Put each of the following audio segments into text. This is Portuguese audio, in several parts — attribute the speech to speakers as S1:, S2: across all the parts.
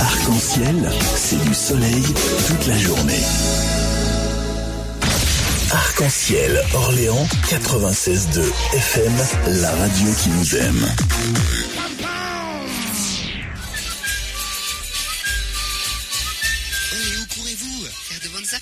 S1: Arc-en-ciel, c'est du soleil toute la journée. Arc-en-ciel Orléans 96.2 FM, la radio qui nous aime.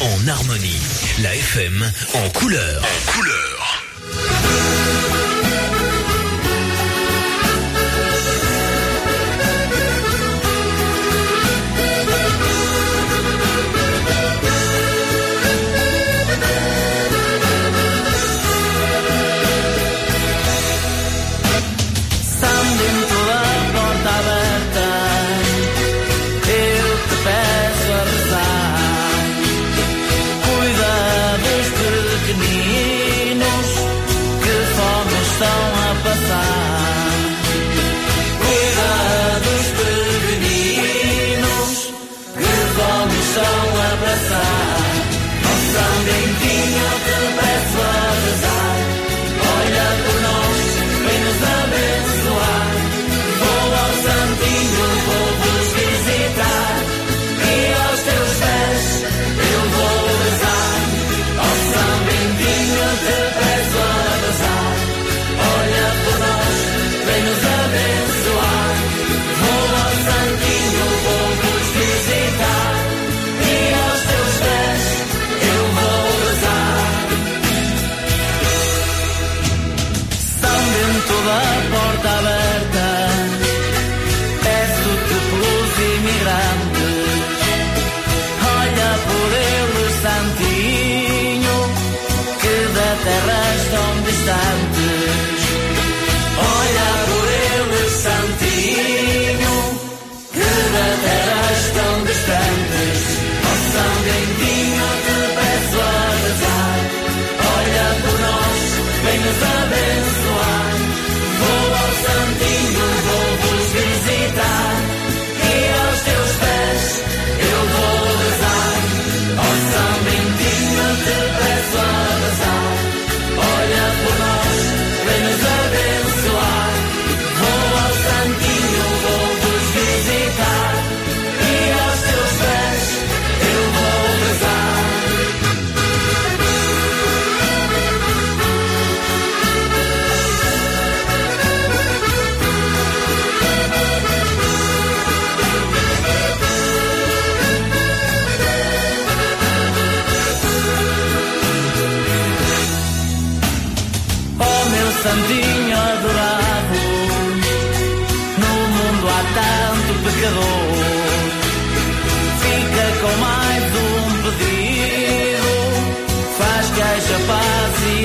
S2: En harmonie. La FM en couleur. En couleur.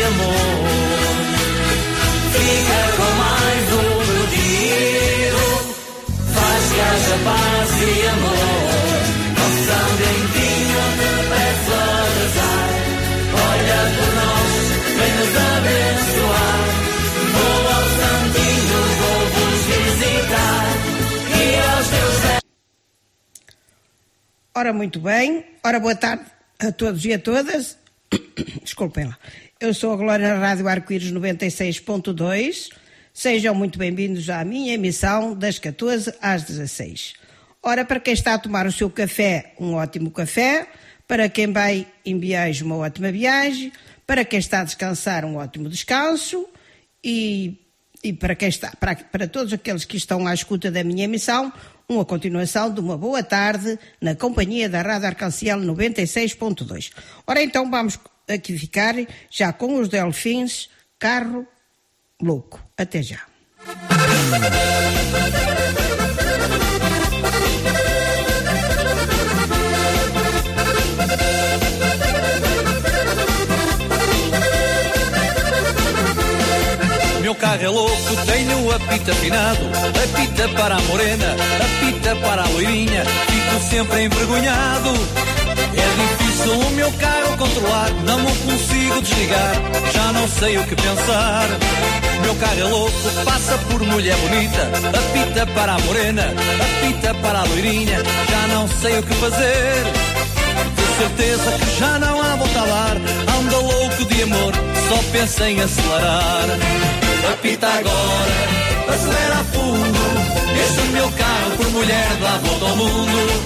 S3: Amor. Fica com mais um pedido, faz queixa, paz e amor. Te peço a rezar, olha por nós, nos abençoar. Vou ao Santinho, vou vos visitar, e aos teus
S4: Ora, muito bem. Ora, boa tarde a todos e a todas. Desculpem lá. Eu sou a Glória Rádio Arco-Íris 96.2. Sejam muito bem-vindos à minha emissão das 14 às 16. Ora, para quem está a tomar o seu café, um ótimo café. Para quem vai em viagem, uma ótima viagem. Para quem está a descansar, um ótimo descanso. E, e para quem está, para, para todos aqueles que estão à escuta da minha emissão, uma continuação de uma boa tarde na companhia da Rádio Arcanciel 96.2. Ora, então vamos aqui ficar já com os Delfins, carro louco. Até já.
S5: Meu carro é louco, tenho apito afinado, apita para a morena, apita para a loirinha, fico sempre envergonhado. É difícil o meu carro controlar, não o consigo desligar, já não sei o que pensar. Meu carro é louco, passa por mulher bonita, apita para a morena, apita para a loirinha, já não sei o que fazer. De certeza que já não há volta a dar, anda louco de amor, só pensa em acelerar. Apita agora, acelera a fundo. Este meu carro por mulher dá volta ao mundo.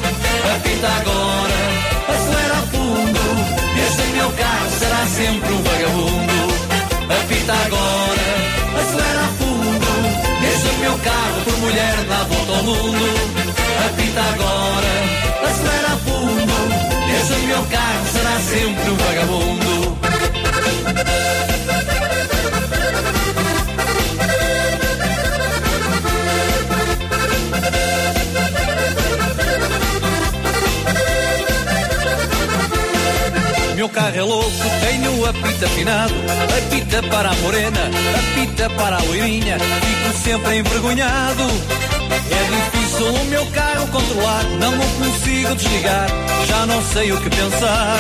S5: Apita agora, acelera fundo. Este meu carro será sempre um vagabundo. Apita agora, acelera a fundo. Este meu carro por mulher dá volta ao mundo. Apita agora, acelera a fundo. Este meu carro será sempre um vagabundo. Meu carro é louco, tenho apito afinado, apita para a morena, apita para a loirinha, fico sempre envergonhado. É difícil o meu carro controlar, não o consigo desligar, já não sei o que pensar.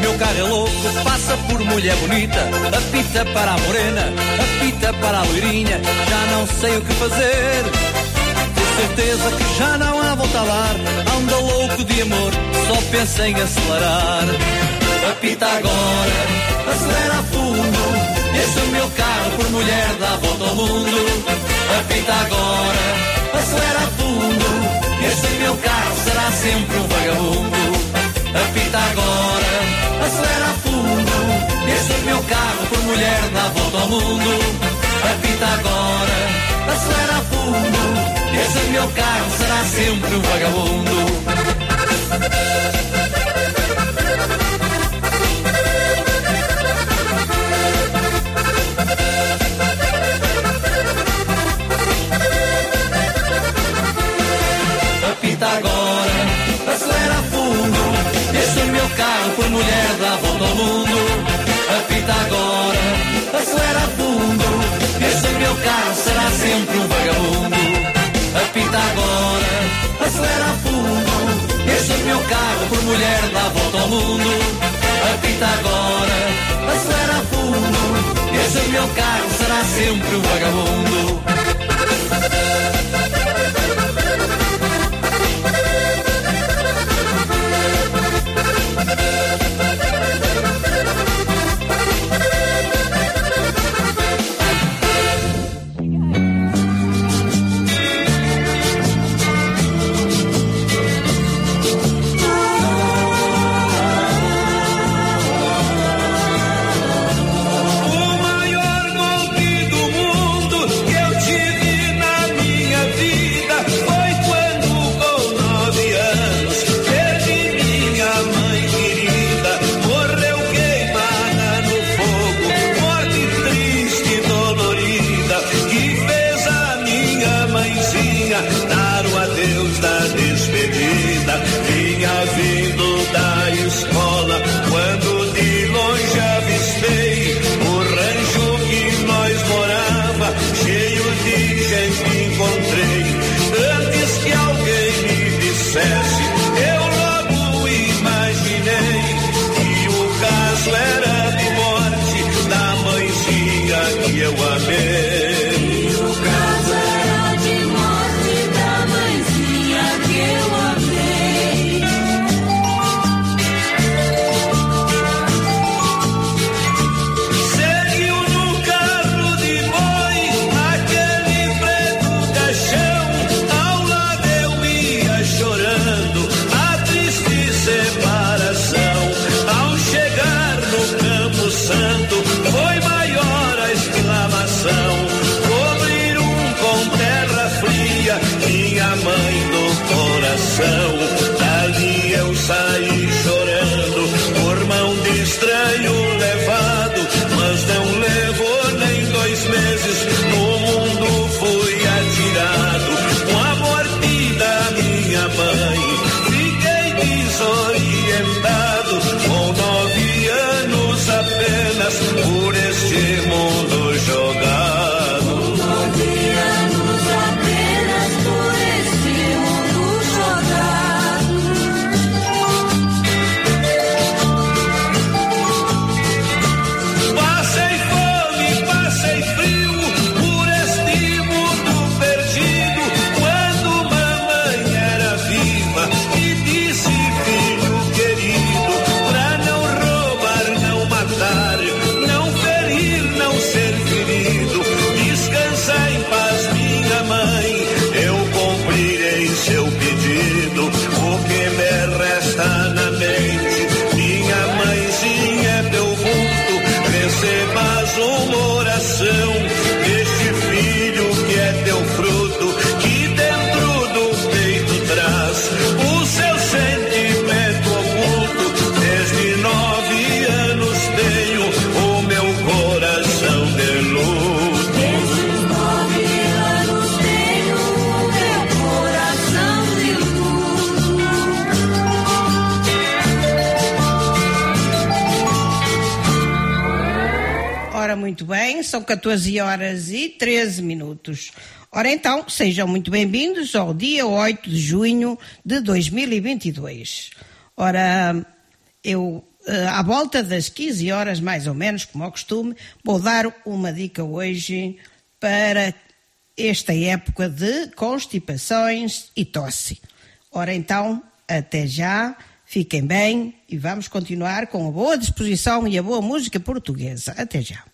S5: Meu carro é louco, passa por mulher bonita, apita para a morena, apita para a loirinha, já não sei o que fazer. Certeza que já não há volta a dar, anda louco de amor, só pensa em acelerar. Apita agora, acelera fundo. Este é o meu carro por mulher dá volta ao mundo. Apita agora, acelera fundo. Este é meu carro será sempre um vagabundo. Apita agora, acelera fundo. Este é meu carro por mulher dá volta ao mundo. Apita agora, acelera fundo. Este é meu carro será sempre um vagabundo. Por mulher dá volta ao mundo. Apita agora, acelera a fundo. Este meu carro será sempre um vagabundo. Apita agora, acelera a fundo. Este meu carro por mulher dá volta ao mundo. Apita agora, acelera a fundo. Este meu carro será sempre um vagabundo.
S4: 14 horas e 13 minutos. Ora então, sejam muito bem-vindos ao dia 8 de junho de 2022. Ora, eu, eh, à volta das 15 horas, mais ou menos, como ao costume, vou dar uma dica hoje para esta época de constipações e tosse. Ora então, até já, fiquem bem e vamos continuar com a boa disposição e a boa música portuguesa. Até já.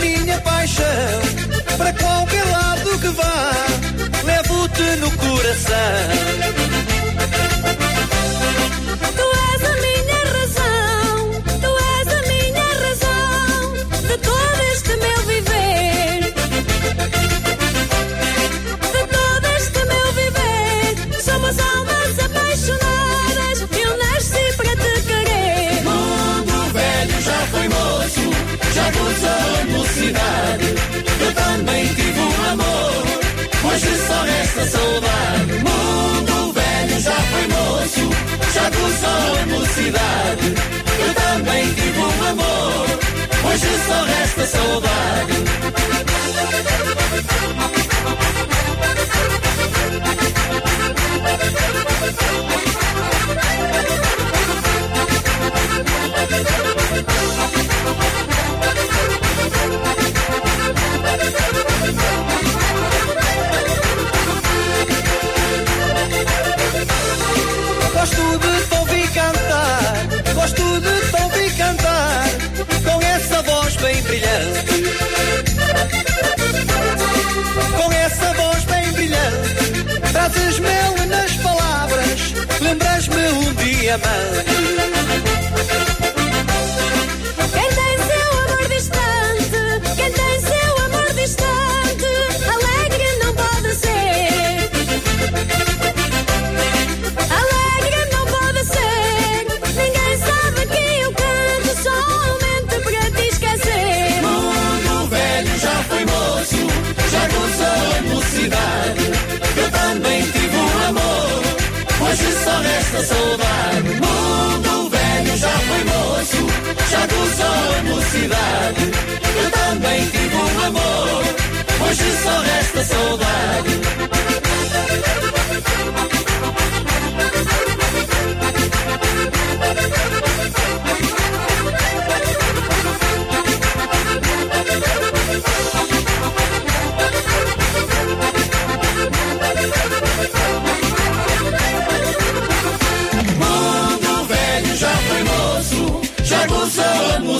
S5: Minha paixão, para qualquer lado que vá, levo-te no coração.
S3: Tu és a minha razão, tu és a minha razão de todo este meu viver. De todo este meu viver, somos almas apaixonadas. Eu nasci para te querer.
S6: Mundo velho já foi moço, já gozou a mocidade. Eu também tive um amor, hoje só resta saudade. Mundo velho já foi moço, já gozou a mocidade. Eu também tive um amor, hoje só resta saudade.
S5: Trazes mel nas palavras, lembras-me um diamante.
S6: Saudade. Mundo velho já foi moço, já gozou mocidade. Eu também tive um amor, hoje só resta saudade.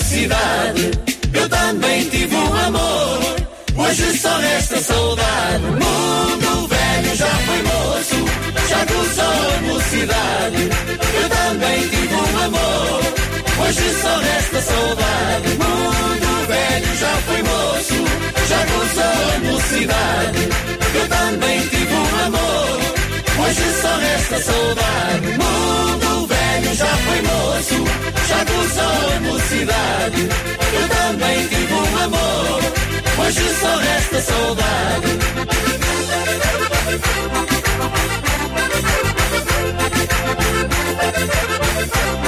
S6: Eu também tive um amor, hoje só resta saudade. Mundo velho já foi moço, já gozou a mocidade. Eu também tive um amor, hoje só resta saudade. Mundo velho já foi moço, já gozou a mocidade. Eu também tive um amor, hoje só resta saudade. Mundo velho já foi moço, já gozou a mocidade. Eu também tive um amor, hoje só resta saudade.
S3: Eu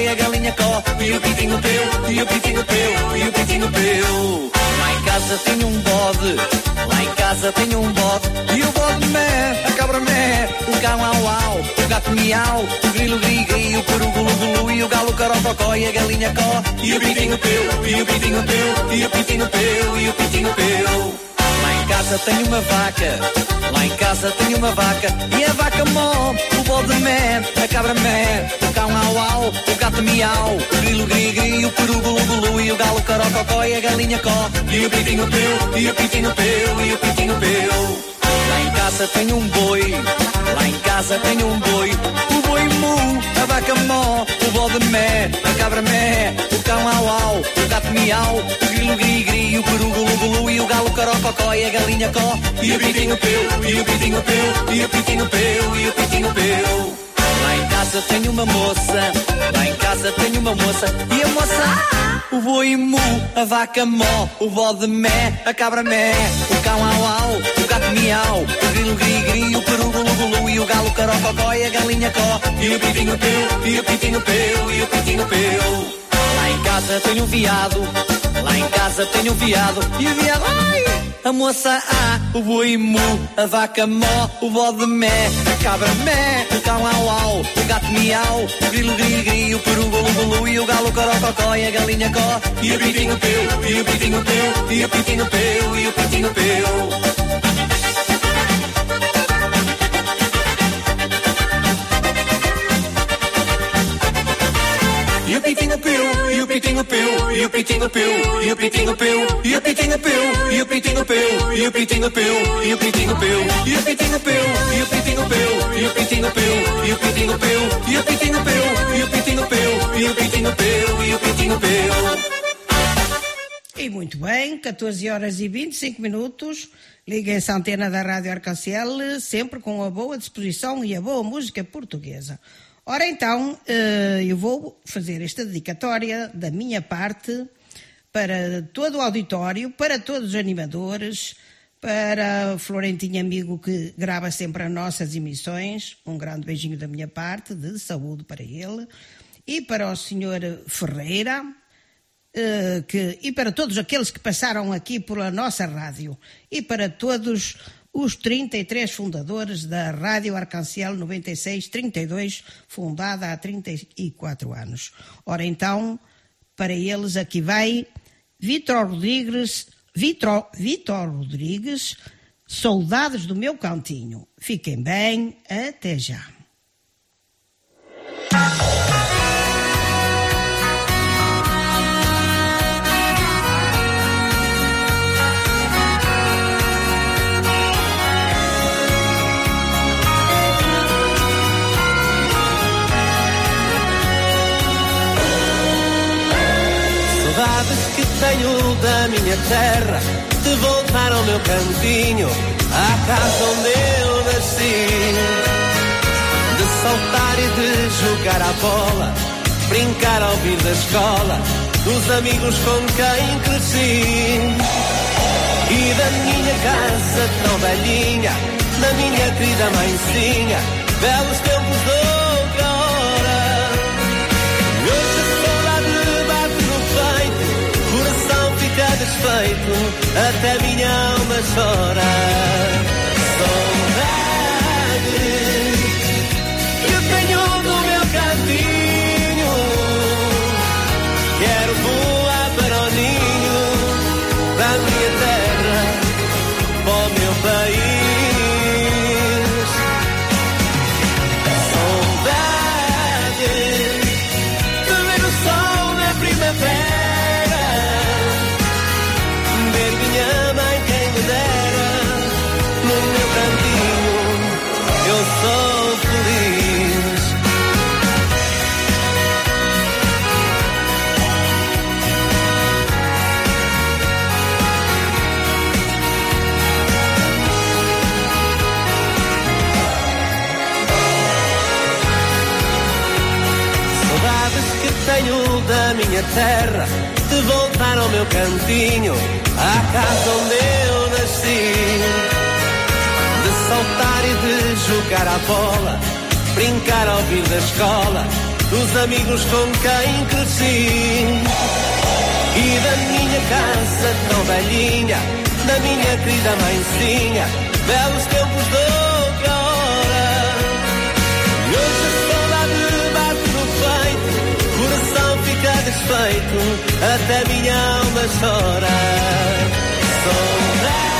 S3: e
S5: a galinha có, e o pitinho peu, e o pitinho peu, e o pitinho peu. Lá em casa tenho um bode, lá em casa tenho um bode, e o bode mé, a cabra mé, o cão au au, o gato miau, o grilo gri gri, o peru gulu gulu, e o galo corococó, e a galinha có, e o pitinho peu, e o pitinho peu, e o pitinho peu, e o pitinho peu. Casa tenho uma vaca, lá em casa tenho uma vaca, e a vaca mó, o bode mé, a cabra mé, o cão au au, o gato miau, o grilo gri gri, o peru gulu, e o galo corococó, e a galinha có, e o pitinho peu, e o pitinho peu, e o pitinho peu. Lá em casa tenho um boi, lá em casa tenho um boi, o boi mu, a vaca mó, o bode mé, a cabra mé, cão au au, o gato miau, o grilo gri gri, o peru gulu gulu, e o galo corococó, e a galinha có, e o pitinho peu, e o pitinho peu, e o pitinho peu, e o pitinho peu. Lá em casa tenho uma moça, lá em casa tenho uma moça, e a moça, o boi mu, a vaca mó, o bode mé, a cabra mé, o cão au au, o gato miau, o grilo gri gri, o peru gulu gulu, e o galo corococó, e a galinha có, e o pitinho peu, e o pitinho peu, e o pitinho peu. Casa tenho um viado, lá em casa tenho um viado, e o viado, ai, a moça A, o boi mu, a vaca mó, o bode mé, a cabra mé, o cão au au, o gato miau, o grilo gri gri, o peru gulu gulu, e o galo corococó, e a galinha có, e o pitinho peu, e o pitinho peu, e o pitinho peu, e o pitinho peu. Pitinho peu, e o pitinho peu, e o pitinho peu, e o pitinho peu, e o pitinho peu, e o pitinho peu, e o pitinho peu, e o pitinho peu, e o pitinho peu, e o pitinho peu, e o pitinho peu, e o pitinho peu, e o pitinho peu, e o pitinho peu, e o pitinho peu, e o pitinho peu.
S4: E muito bem, 14 horas e 25 minutos. Liguem-se à antena da Rádio Arcancel, sempre com a boa disposição e a boa música portuguesa. Ora então, eh, eu vou fazer esta dedicatória da minha parte para todo o auditório, para todos os animadores, para Florentinho amigo que grava sempre as nossas emissões, um grande beijinho da minha parte, de saúde para ele, e para o senhor Ferreira, eh, que, e para todos aqueles que passaram aqui pela nossa rádio, e para todos os 33 fundadores da Rádio Arcanciel 9632, fundada há 34 anos. Ora então, para eles aqui vai Vitor Rodrigues, Vitor, Vitor Rodrigues, Soldados do meu cantinho. Fiquem bem, até já.
S3: Saudades que tenho da minha terra, de voltar ao meu cantinho, à casa onde eu nasci. De
S7: saltar e de jogar a bola, brincar ao vir da escola, dos amigos com quem cresci. E da minha casa tão velhinha, da minha querida mãezinha, belos tempos de até minha alma chora. Minha terra, de voltar ao meu cantinho, à casa onde eu nasci. De saltar e de jogar a bola, brincar ao vir da escola, dos amigos com quem cresci. E da minha casa tão velhinha, da minha querida mãezinha, belos tempos desfeito, até minha alma chora. Saudade,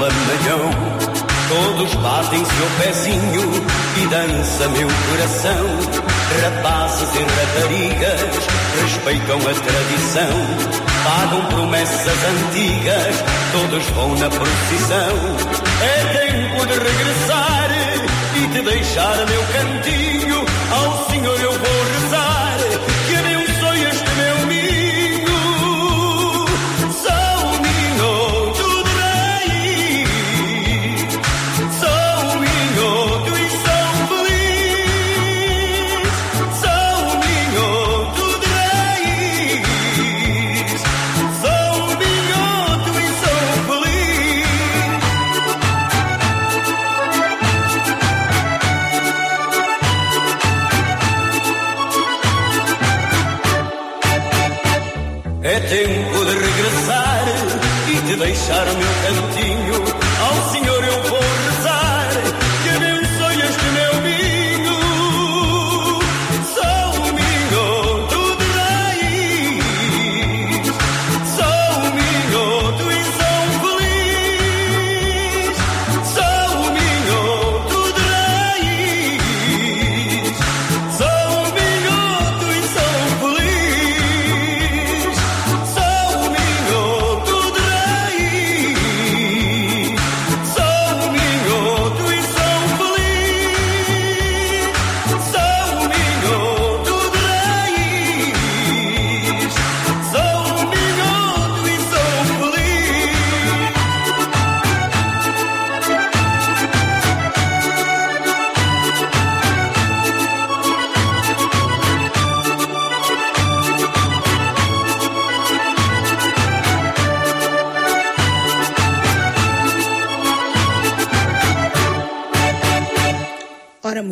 S8: lambanhão. Todos batem seu pezinho e dança meu coração. Rapazes e raparigas respeitam a tradição, pagam promessas antigas, todos vão na procissão. É tempo de regressar e te deixar meu cantinho, ao Senhor eu vou regressar.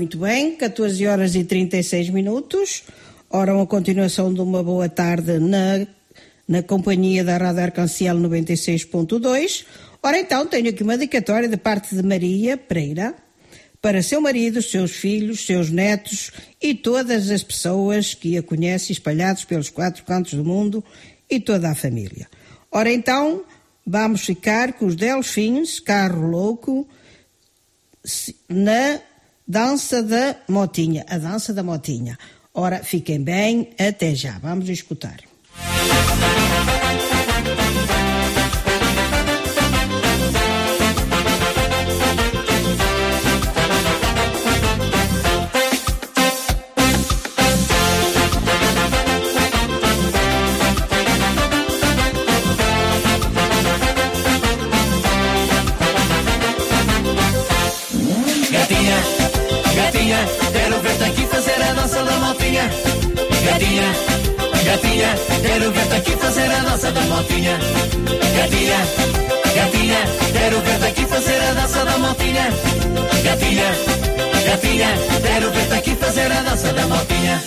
S4: Muito bem, 14 horas e 36 minutos. Ora, uma continuação de uma boa tarde na, na companhia da Rádio Arcanciel 96.2. Ora, então, tenho aqui uma dedicatória de parte de Maria Pereira para seu marido, seus filhos, seus netos e todas as pessoas que a conhecem espalhados pelos quatro cantos do mundo e toda a família. Ora, então, vamos ficar com os Delfins, Carro Louco, na dança da motinha, a dança da motinha. Ora, fiquem bem, até já. Vamos escutar.
S6: Gatinha, daqui fazer a dança da motinha. Gatinha, gatinha, quero ver daqui fazer a dança da motinha. Gatinha, gatinha, quero ver daqui fazer a dança da motinha.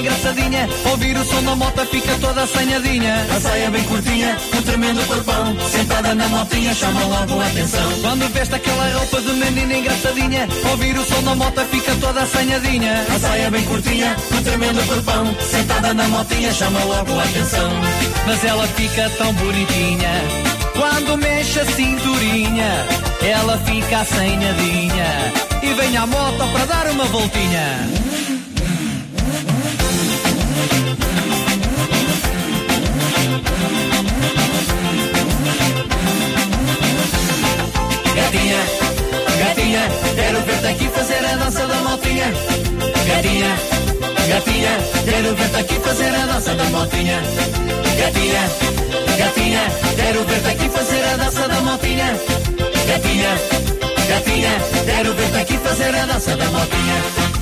S5: Engraçadinha, ouvir o som da moto fica toda assanhadinha.
S6: A saia bem curtinha, um tremendo corpão, sentada na motinha chama logo a atenção.
S5: Quando veste aquela roupa de menina engraçadinha, ouvir o som da moto fica toda assanhadinha.
S6: A saia bem curtinha, um tremendo corpão, sentada na motinha chama logo a atenção.
S5: Mas ela fica tão bonitinha, quando mexe a cinturinha, ela fica assanhadinha. E vem à moto para dar uma voltinha.
S6: Gatinha, gatinha, quero ver-te aqui fazer a dança da motinha. Gatinha, gatinha, quero ver-te aqui fazer a dança da motinha. Gatinha, gatinha, quero ver-te aqui fazer a dança da motinha. Gatinha, gatinha, quero ver-te aqui fazer a dança da motinha.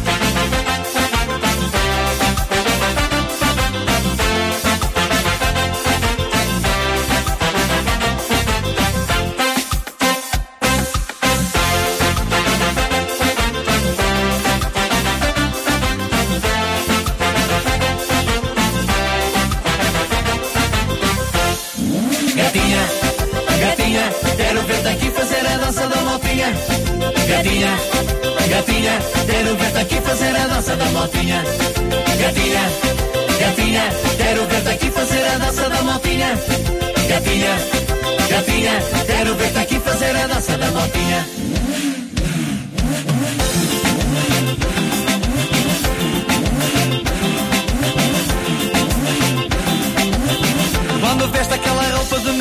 S6: Dança da motinha. Gatinha, gatinha, quero ver-te aqui fazer a dança da motinha. Gatinha, gatinha, quero ver-te aqui fazer a dança da motinha.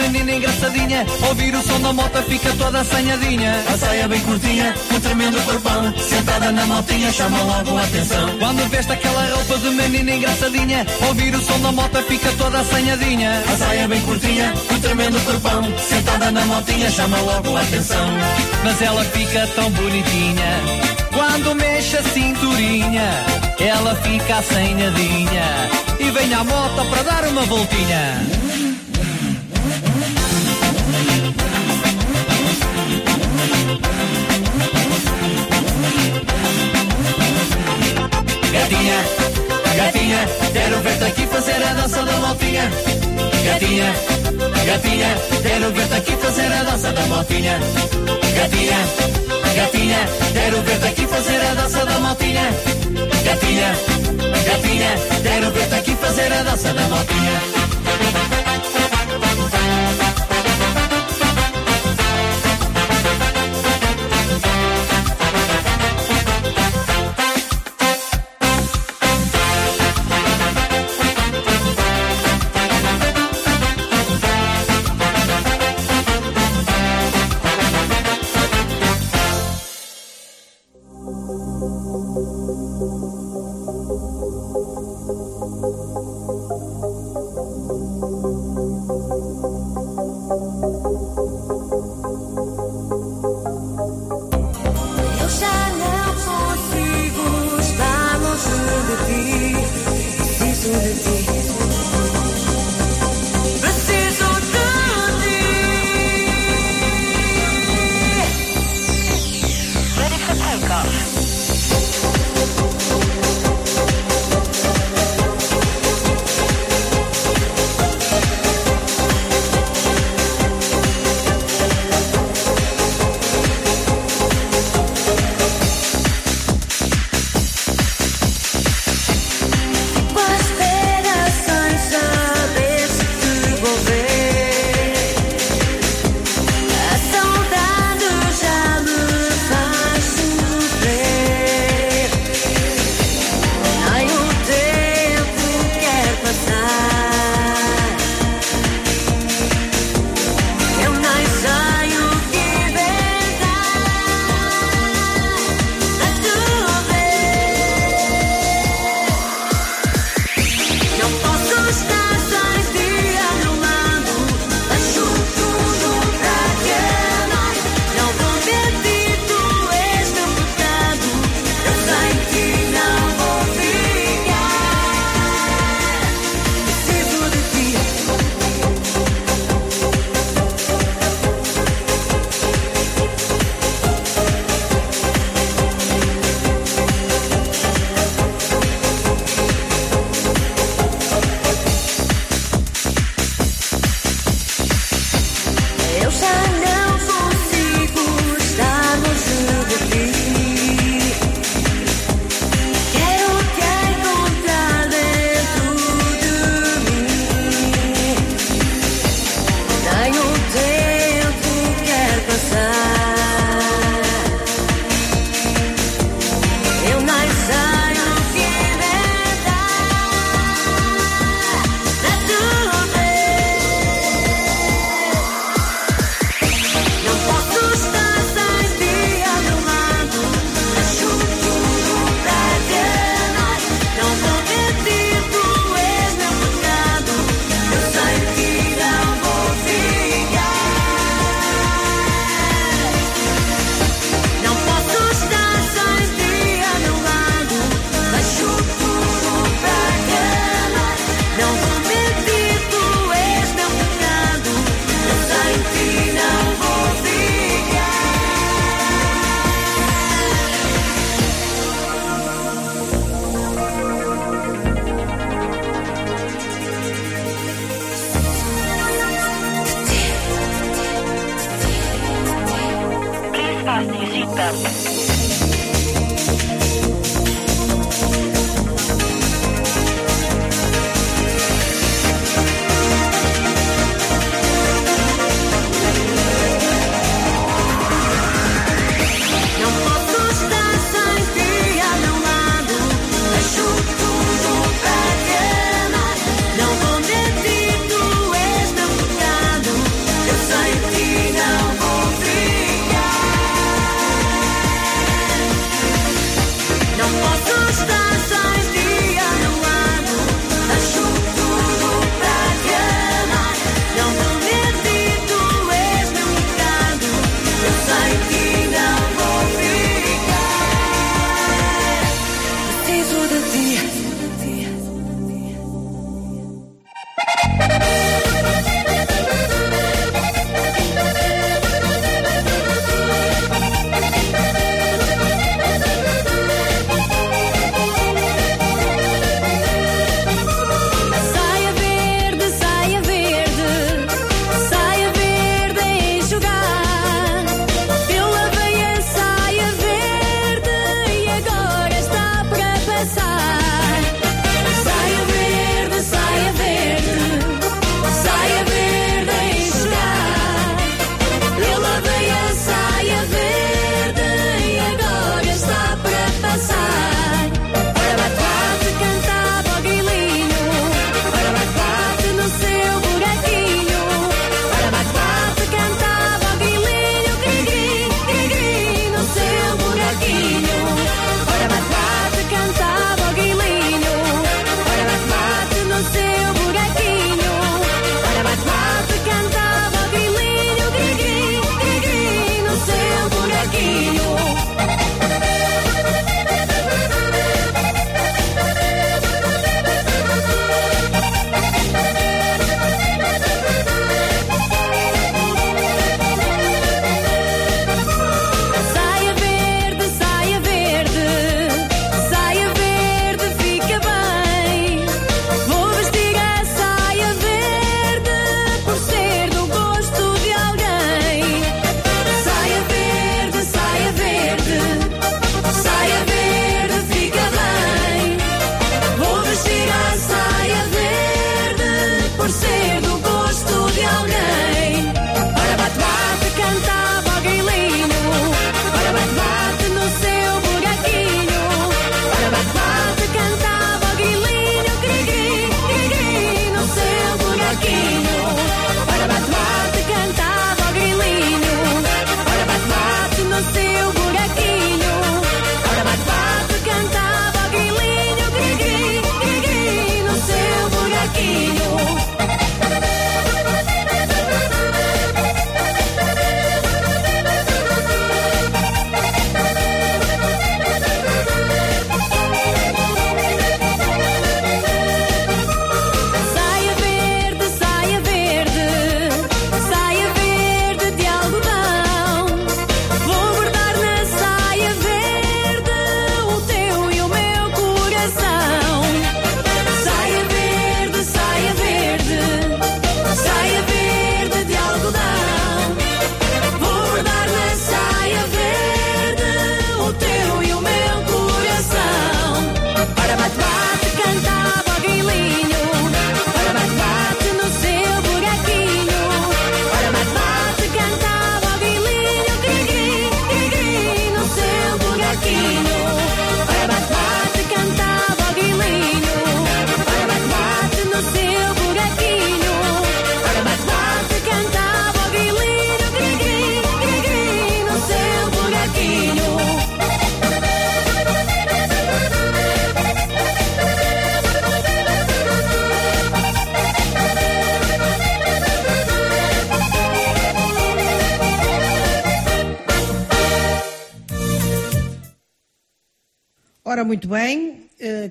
S5: Menina engraçadinha, ouvir o som da moto fica toda assanhadinha.
S6: A saia bem curtinha, um tremendo corpão, sentada na motinha chama logo a atenção.
S5: Quando veste aquela roupa de menina engraçadinha, ouvir o som da moto fica toda assanhadinha.
S6: A saia bem curtinha, um tremendo corpão, sentada na motinha chama logo a atenção.
S5: Mas ela fica tão bonitinha, quando mexe a cinturinha, ela fica assanhadinha. E vem à moto para dar uma voltinha.
S6: Gatinha, quero ver-te aqui fazer a dança da motinha. Gatinha, gatinha, quero ver-te aqui fazer a dança da motinha. Gatinha, gatinha, quero ver-te aqui fazer a dança da motinha. Gatinha, gatinha, quero ver-te aqui fazer a dança da motinha.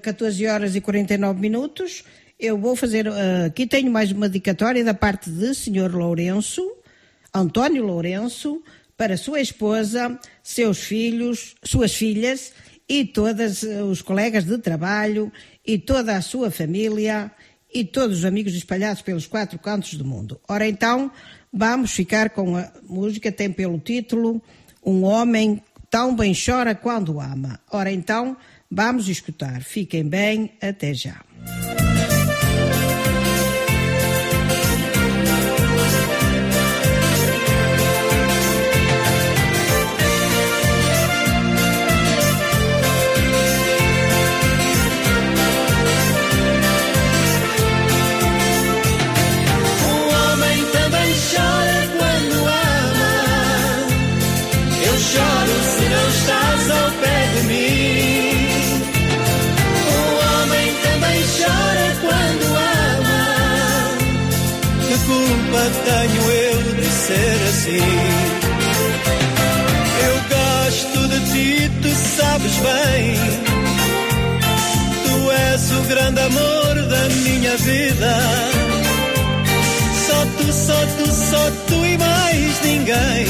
S4: 14 horas e 49 minutos. Eu vou fazer. eh, aqui tenho mais uma dedicatória da parte de Sr. Lourenço, António Lourenço, para sua esposa, seus filhos, suas filhas e todos os colegas de trabalho e toda a sua família e todos os amigos espalhados pelos quatro cantos do mundo. Ora, então, vamos ficar com a música, tem pelo título Um Homem Tão Bem Chora Quando Ama. Ora, então, vamos escutar. Fiquem bem, até já.
S8: Ser assim? Eu gosto de ti, tu sabes bem. Tu és o grande amor da minha vida. Só tu, só tu, só tu e mais ninguém.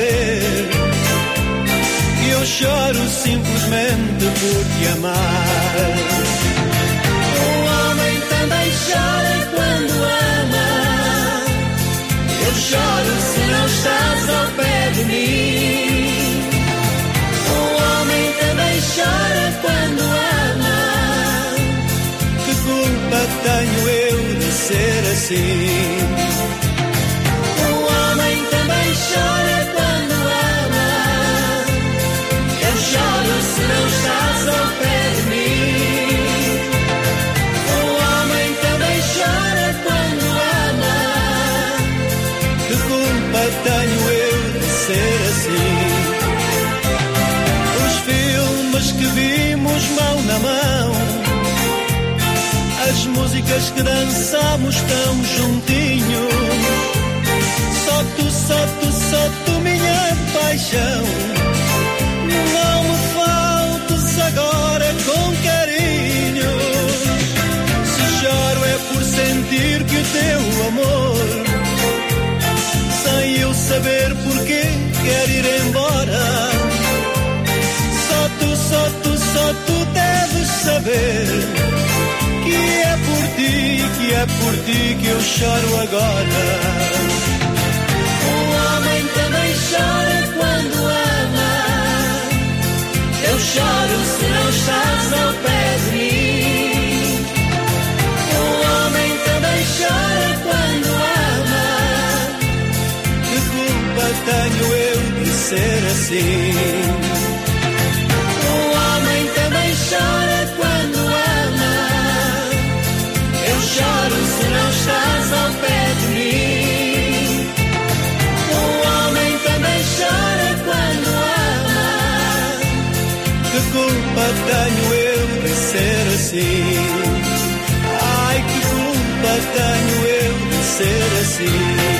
S8: Saber que eu choro simplesmente por te amar.
S9: Um homem também chora quando ama. Eu choro se não estás ao pé de mim. Um homem também chora quando ama.
S8: Que culpa tenho eu de ser assim? Músicas que dançamos tão juntinhos. Só tu, só tu, só tu, minha paixão. Não me faltes agora com carinho. Se choro é por sentir que o teu amor sem eu saber porquê quer ir embora. Só tu, só tu, só tu deves saber que é por ti, que é por ti que eu choro agora.
S9: Um homem também chora quando ama. Eu choro se não estás ao pé de mim. Um homem também chora quando ama.
S8: Que culpa tenho eu de ser assim? Tenho eu de ser assim? Ai, que culpa tenho eu de ser assim?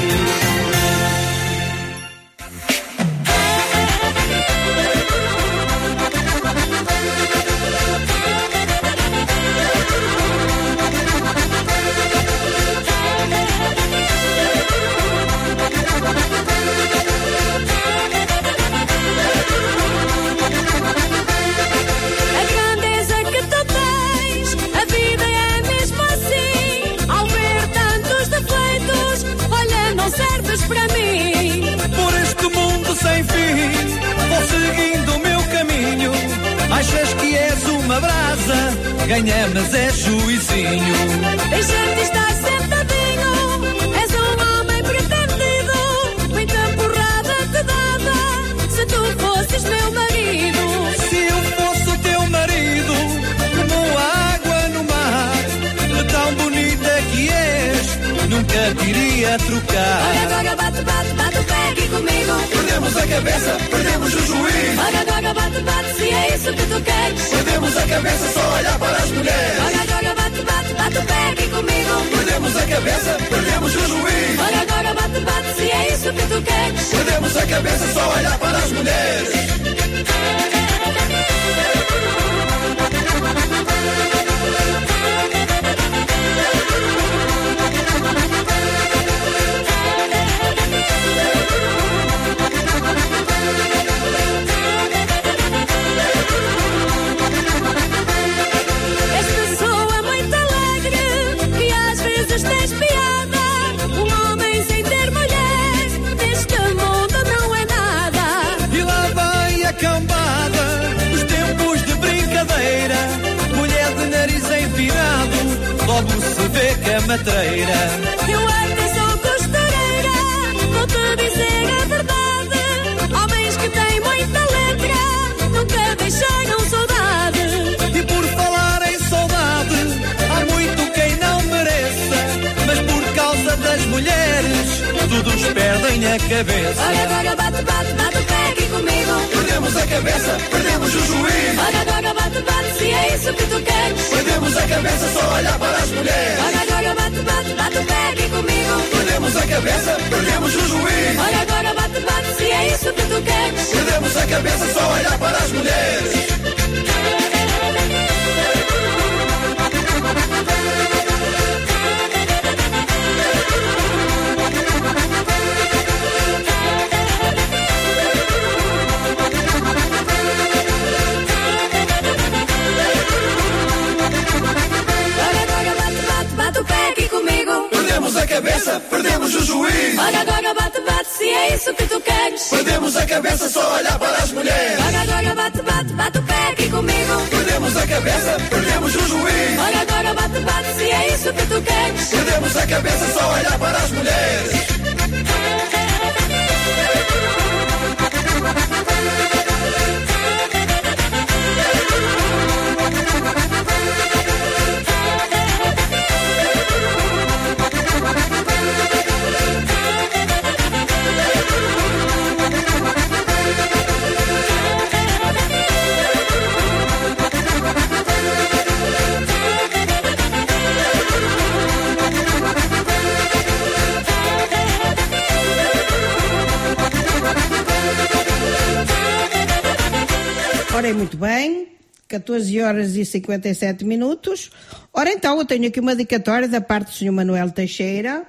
S4: 57 minutos. Ora então, eu tenho aqui uma dedicatória da parte do Sr. Manuel Teixeira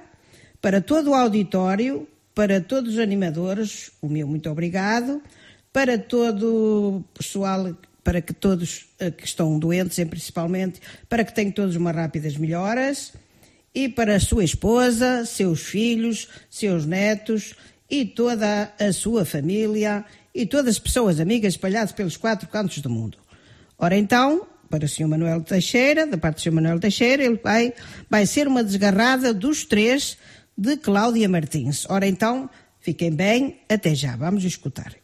S4: para todo o auditório, para todos os animadores, o meu muito obrigado, para todo o pessoal, para que todos eh, que estão doentes, principalmente, para que tenham todos umas rápidas melhoras, e para a sua esposa, seus filhos, seus netos e toda a sua família e todas as pessoas amigas espalhadas pelos quatro cantos do mundo. Ora então, para o Sr. Manuel Teixeira, da parte do Sr. Manuel Teixeira, ele vai, vai ser uma desgarrada dos três de Cláudia Martins. Ora então, fiquem bem, até já, vamos escutar.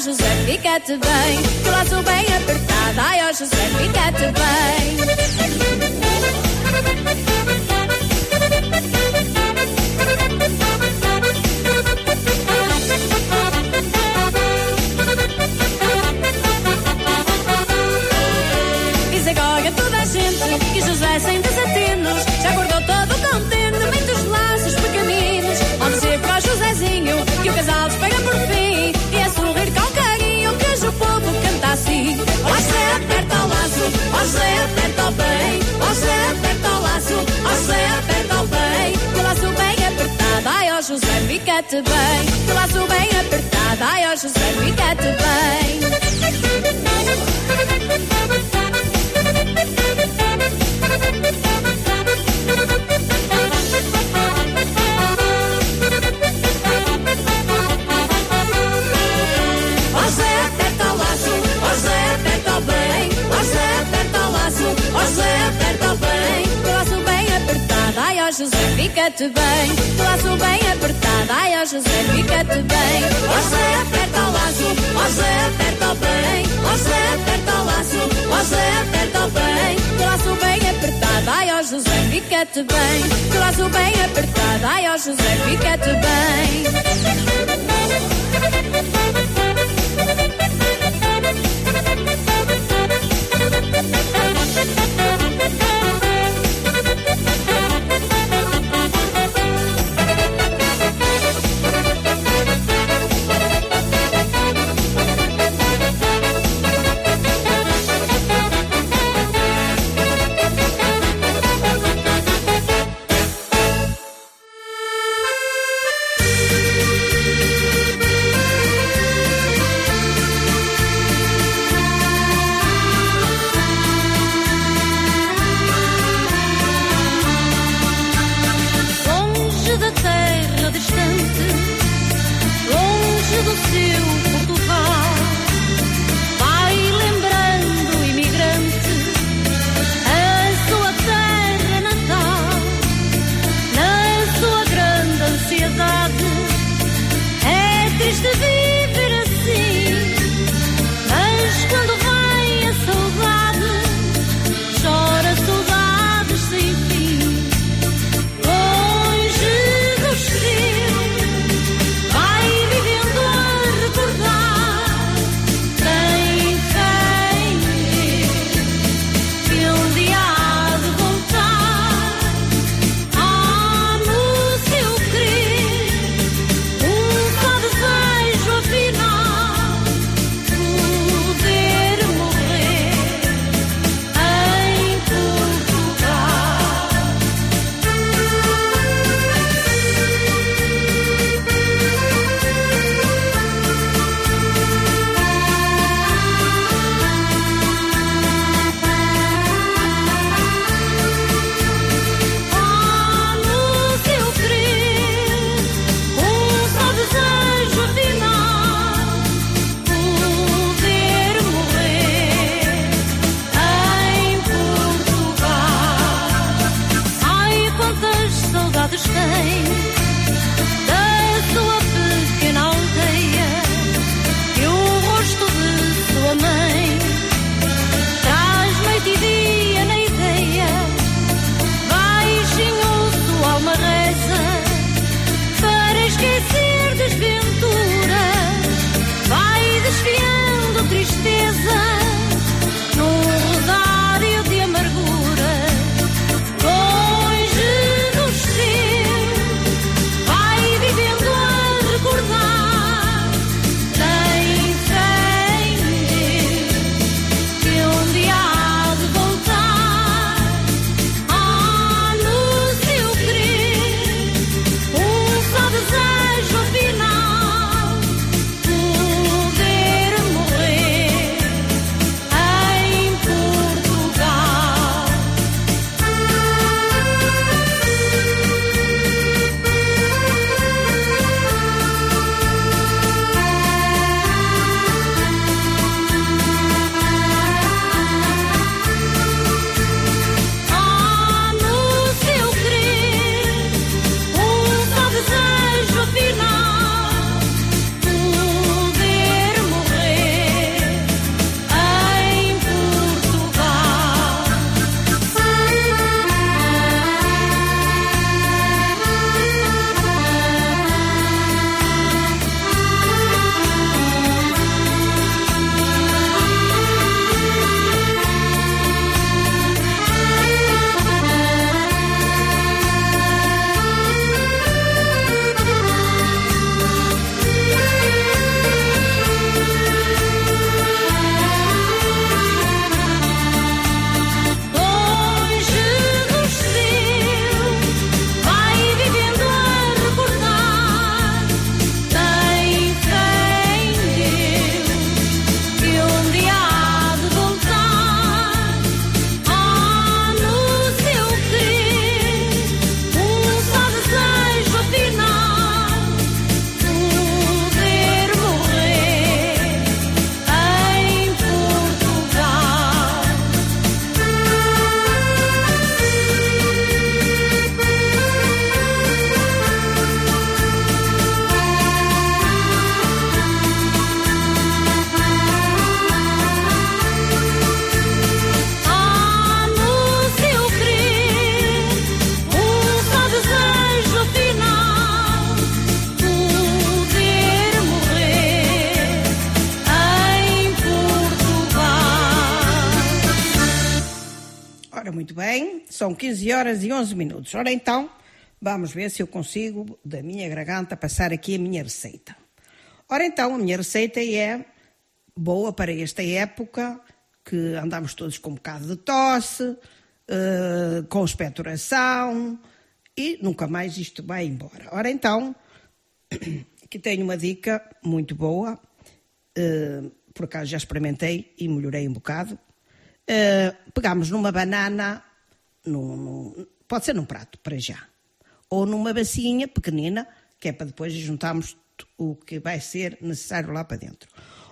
S3: José, fica-te bem. Que laço bem apertado, ai ó José, fica-te bem. José, aperta bem, José, aperta o laço, José, aperta o bem, o laço bem apertado, ai ó José, fica-te bem, o laço bem apertado, ai ó José, fica-te bem. José, fica-te bem. Laço bem apertado, ai, ó José, fica-te bem. Ó José, aperta o laço, ó José, aperta o bem. Ó José, aperta o laço, ó José, aperta o bem. Laço bem apertado, ai, ó José, fica-te bem. Laço bem apertado, ai, ó José, fica-te bem.
S4: Thank you. 15 horas e 11 minutos. Ora então, vamos ver se eu consigo, da minha garganta, passar aqui a minha receita. Ora então, a minha receita é boa para esta época, que andamos todos com um bocado de tosse, eh, com expectoração, e nunca mais isto vai embora. Ora então, aqui tenho uma dica muito boa, eh, por acaso já experimentei e melhorei um bocado. Eh, pegamos numa banana, num- num- pode ser num prato, para já, ou numa bacinha pequenina, que é para depois juntarmos o que vai ser necessário lá para dentro.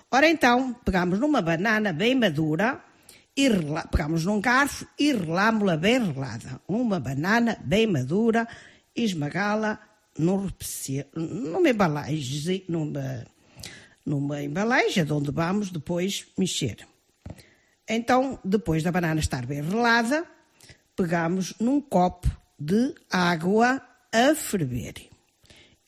S4: Ora então, pegamos numa banana bem madura, e rela- pegamos num garfo e relámo-la bem relada. Uma banana bem madura, e esmagá-la num numa embalagem, numa, numa embalagem de onde vamos depois mexer. Então, depois da banana estar bem relada, pegamos num copo de água a ferver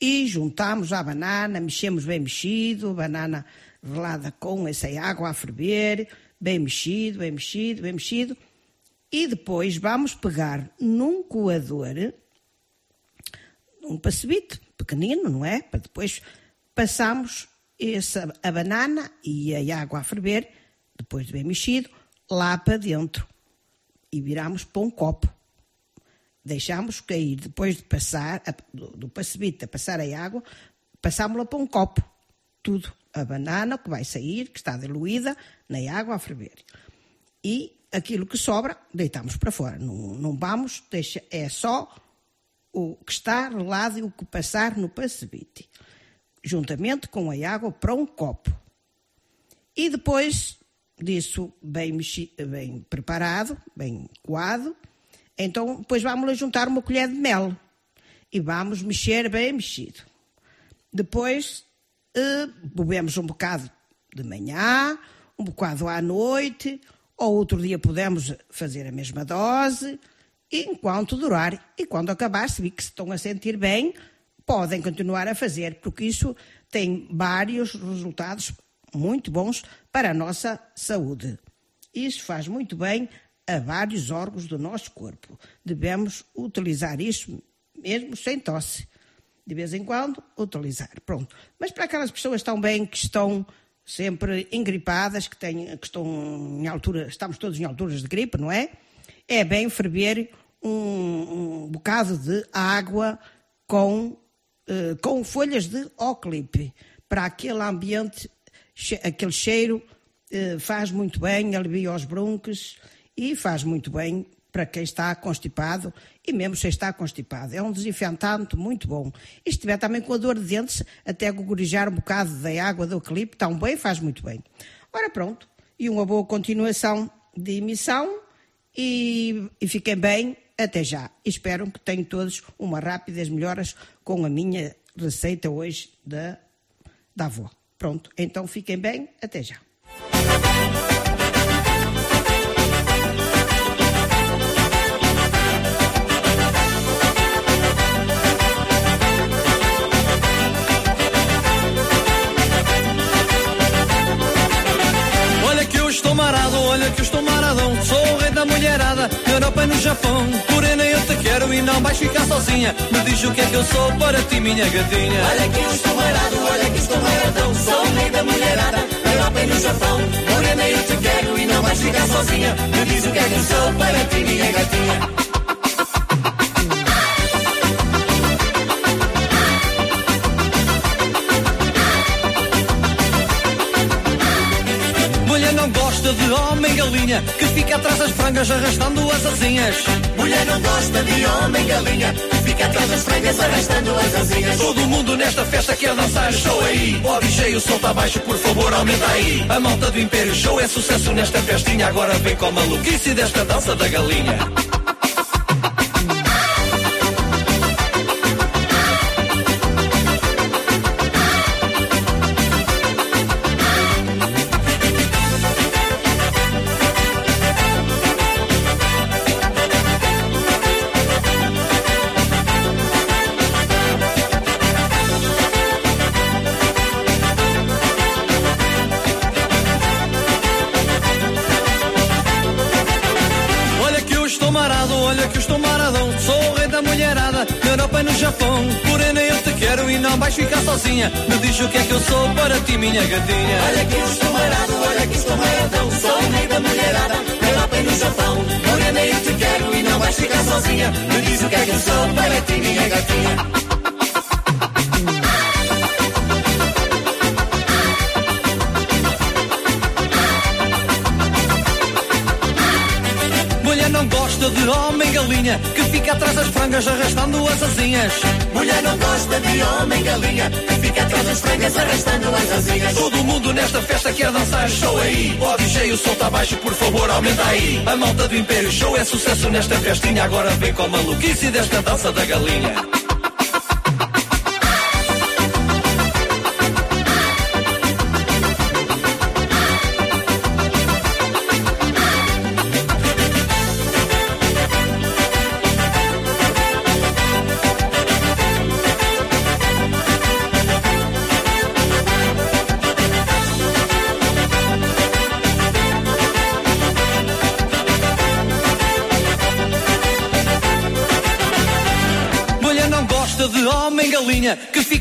S4: e juntamos a banana, mexemos bem mexido, banana relada com essa água a ferver, bem mexido, bem mexido, bem mexido. E depois vamos pegar num coador, um passebite pequenino, não é? Para depois passarmos essa, a banana e a água a ferver, depois de bem mexido, lá para dentro. E viramos para um copo. Deixámos cair, depois de passar, a- do, do a passar a água, passámos-la para um copo. Tudo. A banana que vai sair, que está diluída na água a ferver. E aquilo que sobra, deitamos para fora. Não, não vamos, deixa, é só o que está relado e o que passar no passebite. Juntamente com a água para um copo. E depois disso bem, mexi, bem preparado, bem coado, então depois vamos juntar uma colher de mel e vamos mexer bem mexido. Depois eh, bebemos um bocado de manhã, um bocado à noite, ou outro dia podemos fazer a mesma dose, enquanto durar. E quando acabar, se vir que estão a sentir bem, podem continuar a fazer, porque isso tem vários resultados muito bons para a nossa saúde. Isso faz muito bem a vários órgãos do nosso corpo. Devemos utilizar isso mesmo sem tosse. De vez em quando, utilizar. Pronto. Mas para aquelas pessoas bem, que estão sempre engripadas, que, têm, que estão em altura, estamos todos em alturas de gripe, não é? É bem ferver um, um bocado de água com, eh, com folhas de eucalipto para aquele ambiente, aquele cheiro eh, faz muito bem, alivia os bronquios e faz muito bem para quem está constipado e mesmo se está constipado. É um desinfetante muito bom. E se estiver também com a dor de dentes, até gogorijar um bocado da água do eucalipto, também faz muito bem. Ora pronto, e uma boa continuação de emissão e, e fiquem bem até já. Espero que tenham todos uma rápidas melhoras com a minha receita hoje da, da avó. Pronto, então fiquem bem, até já.
S5: Olha que eu estou maradão. Sou o rei da mulherada, Europa e no Japão. Morena, eu te quero e não vais ficar sozinha. Me diz o que é que eu sou para ti, minha gatinha.
S6: Olha que eu estou marado, olha que estou maradão Sou o rei da mulherada, Europa e no Japão Morena eu te quero e não vais ficar sozinha Me diz o que é que eu sou para ti, minha gatinha
S5: gosta de homem galinha que fica atrás das frangas arrastando as asinhas.
S6: Mulher não gosta de homem galinha Fica atrás das frangas arrastando as asinhas
S5: Todo mundo nesta festa quer dançar show aí. O DJ o som tá baixo, por favor, aumenta aí. A malta do Império Show é sucesso nesta festinha. Agora vem com a maluquice desta dança da galinha. vais ficar sozinha. Me diz o que é que eu sou para ti, minha gatinha.
S6: Olha que estou marado, olha que estou maradão Sou o rei da mulherada, pela bem no Japão Morena, eu te quero e não vais ficar sozinha Me diz o que é que eu sou para ti, minha gatinha
S5: gosta de homem galinha que fica atrás das frangas arrastando as asinhas.
S6: Mulher não gosta de homem galinha Que fica atrás das frangas arrastando as asinhas
S5: Todo mundo nesta festa quer dançar, show aí. Ó DJ, o som tá baixo, por favor, aumenta aí. A malta do Império Show é sucesso nesta festinha. Agora vem com a maluquice desta dança da galinha.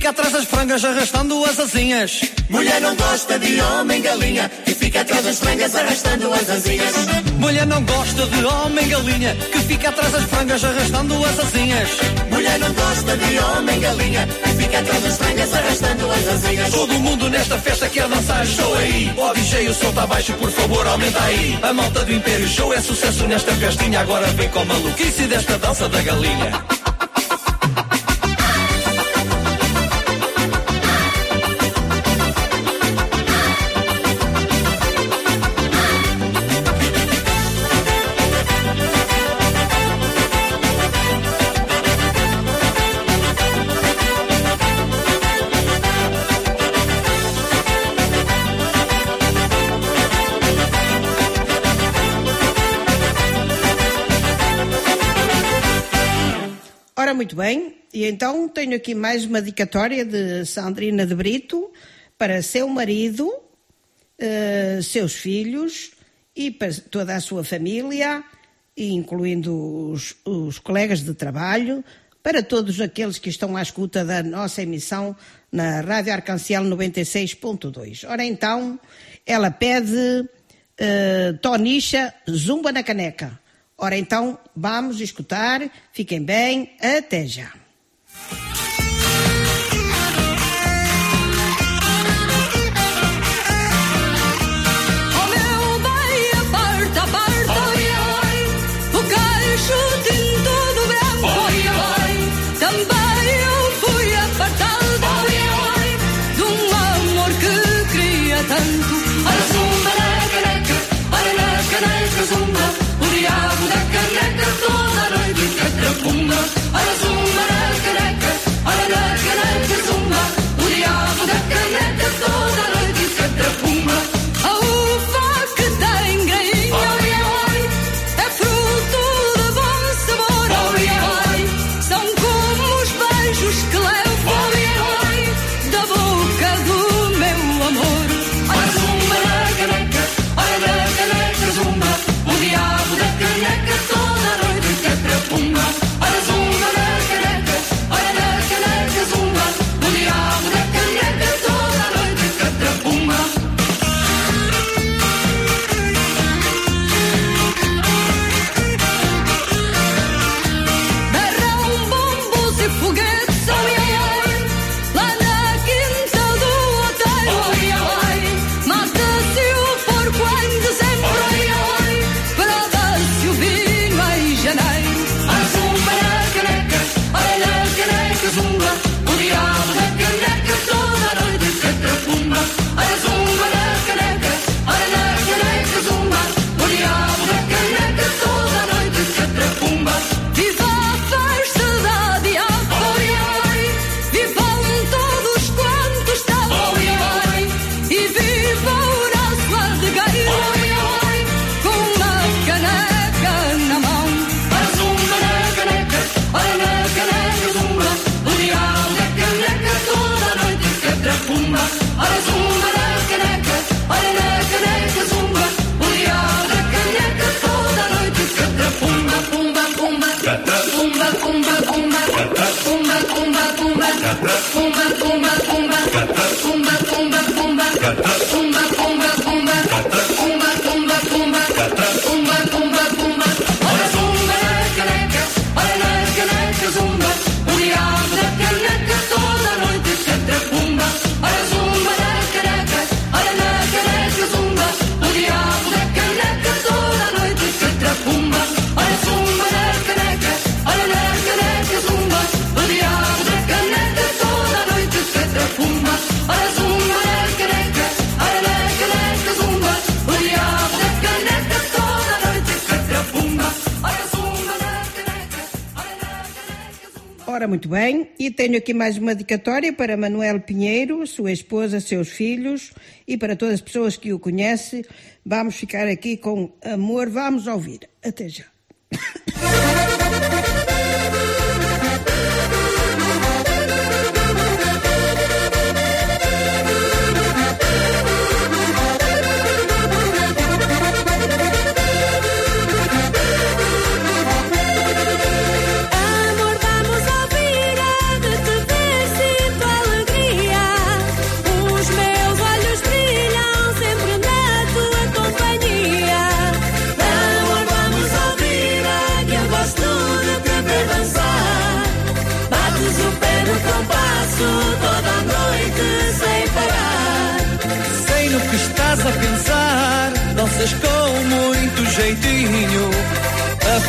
S5: Fica atrás das frangas arrastando as asinhas.
S6: Mulher não gosta de homem galinha Que fica atrás das frangas arrastando as asinhas
S5: Mulher não gosta de homem galinha que fica atrás das frangas arrastando as asinhas.
S6: Mulher não gosta de homem galinha Que fica atrás das frangas arrastando as asinhas
S5: Todo mundo nesta festa quer dançar, show aí. Ó DJ, o som tá baixo, por favor, aumenta aí. A malta do Império Show é sucesso nesta festinha. Agora vem com a maluquice desta dança da galinha.
S4: Então tenho aqui mais uma dedicatória de Sandrina de Brito para seu marido, eh, seus filhos e para toda a sua família, incluindo os, os colegas de trabalho, para todos aqueles que estão à escuta da nossa emissão na Rádio Arcanciel 96.2. Ora então, ela pede eh, Tonicha Zumba na Caneca. Ora então, vamos escutar. Fiquem bem. Até já. Aqui mais uma dedicatória para Manuel Pinheiro, sua esposa, seus filhos e para todas as pessoas que o conhecem. Vamos ficar aqui com amor. Vamos ouvir. Até já.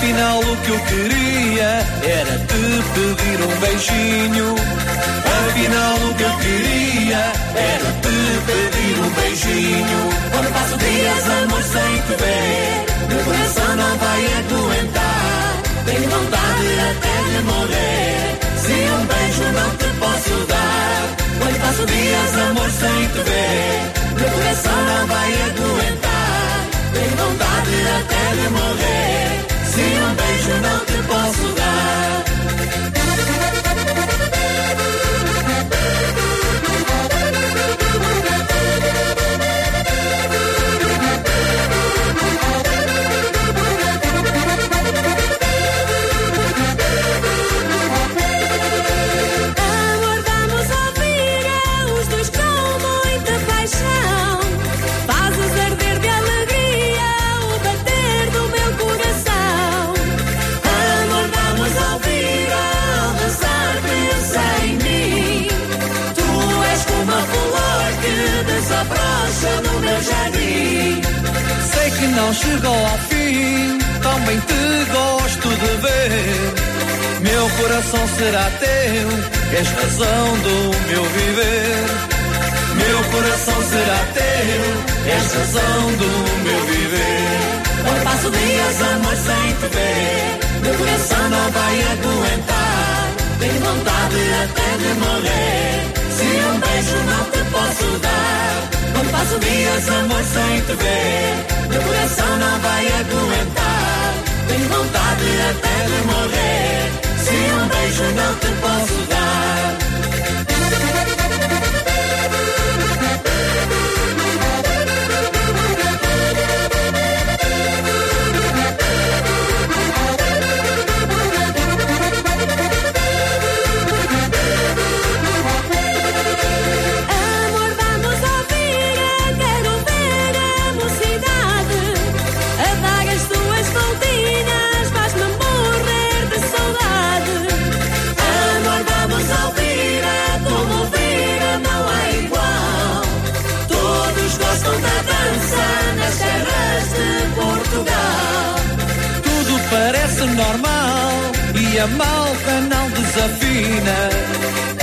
S5: Afinal, o que eu queria era te pedir um beijinho. Afinal, o que eu queria era te pedir um beijinho.
S3: Quando passo dias, amor, sem te ver, meu coração não vai aguentar. Tenho vontade até de morrer, se um beijo não te posso dar. Quando passo dias, amor, sem te ver, meu coração não vai aguentar. Tenho vontade até de morrer, se um beijo não te posso dar.
S5: Não chegou ao fim, também te gosto de ver. Meu coração será teu, és razão do meu viver. Meu coração será teu, és razão do meu viver.
S3: Quando passo dias, amor, sem te ver, meu coração não vai aguentar. Tenho vontade até de morrer, se um beijo não te posso dar. Passo dias, amor, sem te ver, meu coração não vai aguentar. Tenho vontade até de morrer, se um beijo não te posso dar.
S10: A
S5: malta não desafina.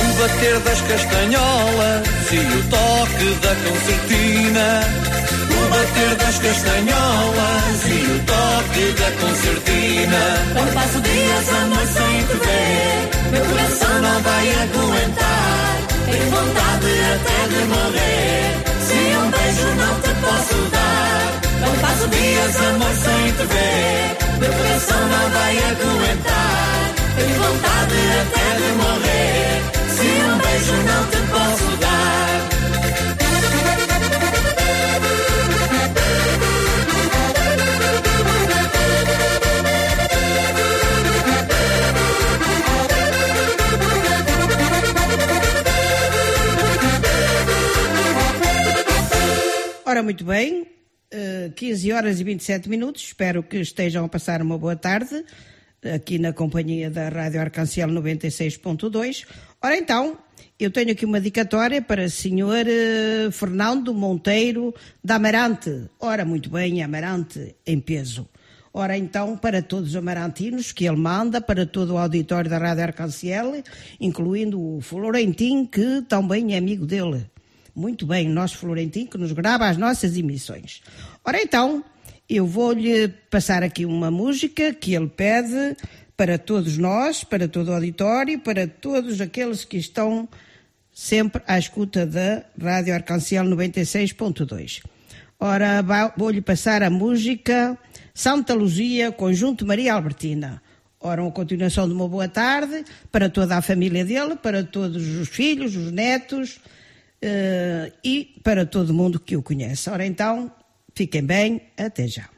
S5: O bater das castanholas e o toque da concertina. O bater das castanholas e o toque da concertina.
S3: Quando passo dias, amor, sem te ver, meu coração não vai aguentar. Tenho vontade até de morrer, se um beijo não te posso dar. Quando passo dias, amor, sem te ver, meu coração não vai aguentar. Tenho vontade até de morrer, se um beijo não te posso dar.
S4: Ora, muito bem, eh, 15 horas e 27 minutos. Espero que estejam a passar uma boa tarde aqui na companhia da Rádio Arcanciel 96.2. Ora, então, eu tenho aqui uma dedicatória para o senhor eh, Fernando Monteiro da Amarante. Ora, muito bem, Amarante em peso. Ora, então, para todos os amarantinos que ele manda, para todo o auditório da Rádio Arcanciel, incluindo o Florentim, que também é amigo dele. Muito bem, nosso Florentim, que nos grava as nossas emissões. Ora, então, eu vou-lhe passar aqui uma música que ele pede
S3: para todos nós, para todo o auditório, para todos aqueles que estão sempre à escuta da Rádio Arcanciel 96.2. Ora, vou-lhe passar a música Santa Luzia, Conjunto Maria Albertina. Ora, uma continuação de uma boa tarde para toda a família dele, para todos os filhos, os netos eh, e para todo mundo que o conhece. Ora, então, fiquem bem, até já.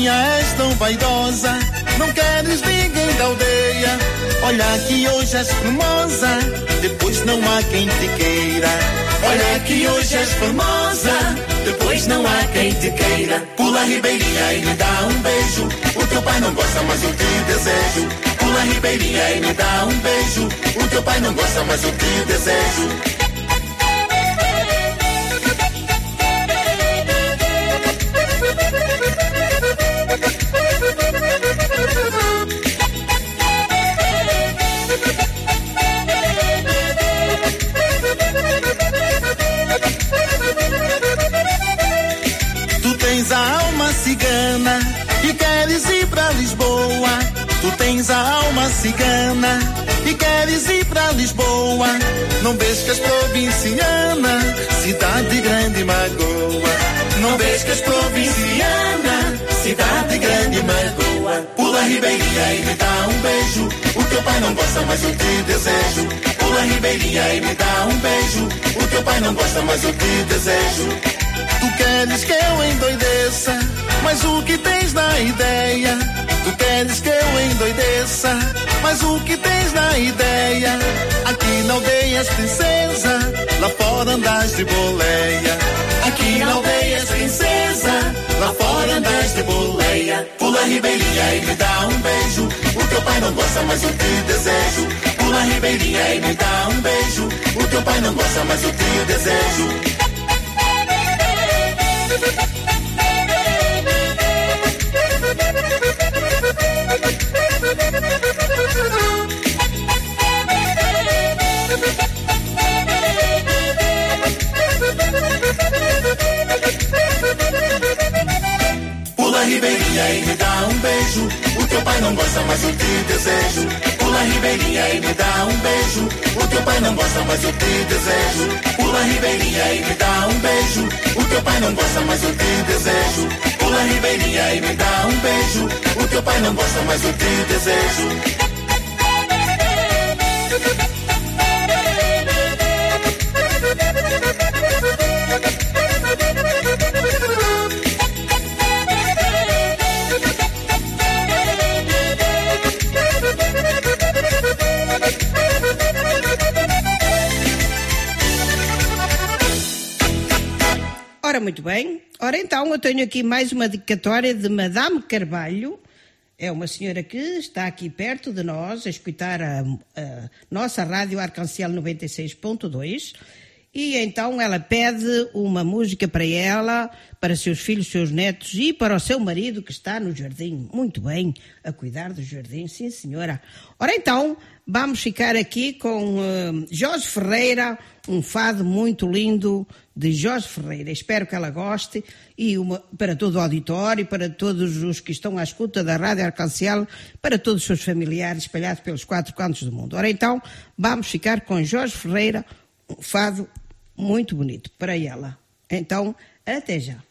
S6: Rosinha, és tão vaidosa, não queres ninguém da aldeia. Olha que hoje és famosa, depois não há quem te queira. Olha que hoje és famosa, depois não há quem te queira. Pula ribeirinha e me dá um beijo. O teu pai não gosta, mas eu te desejo. Pula ribeirinha e me dá um beijo. O teu pai não gosta, mas eu te desejo. Cigana e queres ir pra Lisboa. Não vês que és provinciana, cidade grande magoa. Não vês que és provinciana, cidade grande magoa. Pula ribeirinha e me dá um beijo. O teu pai não gosta, mas eu te desejo. Pula ribeirinha e me dá um beijo. O teu pai não gosta, mas eu te desejo. Tu queres que eu endoideça, mas o que tens na ideia? Queres que eu endoideça, mas o que tens na ideia? Aqui na aldeia princesa, lá fora andas de boleia. Aqui na aldeia princesa, lá fora andas de boleia. Pula ribeirinha e me dá um beijo. O teu pai não gosta, mas eu te desejo. Pula ribeirinha e me dá um beijo. O teu pai não gosta, mas eu te desejo. Ribeirinha e me dá um beijo. O teu pai não gosta, mas eu te desejo. Pula ribeirinha e me dá um beijo. O teu pai não gosta, mas eu te desejo. Pula ribeirinha e me dá um beijo. O teu pai não gosta, mas eu te desejo. Pula ribeirinha e me dá um beijo. O teu pai não gosta, mas eu te desejo.
S4: Muito bem. Ora, então, eu tenho aqui mais uma dedicatória de Madame Carvalho. É uma senhora que está aqui perto de nós, a escutar a, a nossa rádio Arcancel 96.2. E então ela pede uma música para ela, para seus filhos, seus netos e para o seu marido que está no jardim. Muito bem, a cuidar do jardim, sim senhora. Ora então, vamos ficar aqui com uh, Jorge Ferreira, um fado muito lindo de Jorge Ferreira. Espero que ela goste e uma, para todo o auditório, para todos os que estão à escuta da Rádio Arcanciel, para todos os seus familiares espalhados pelos quatro cantos do mundo. Ora então, vamos ficar com Jorge Ferreira, um fado muito bonito para ela. Então, até já.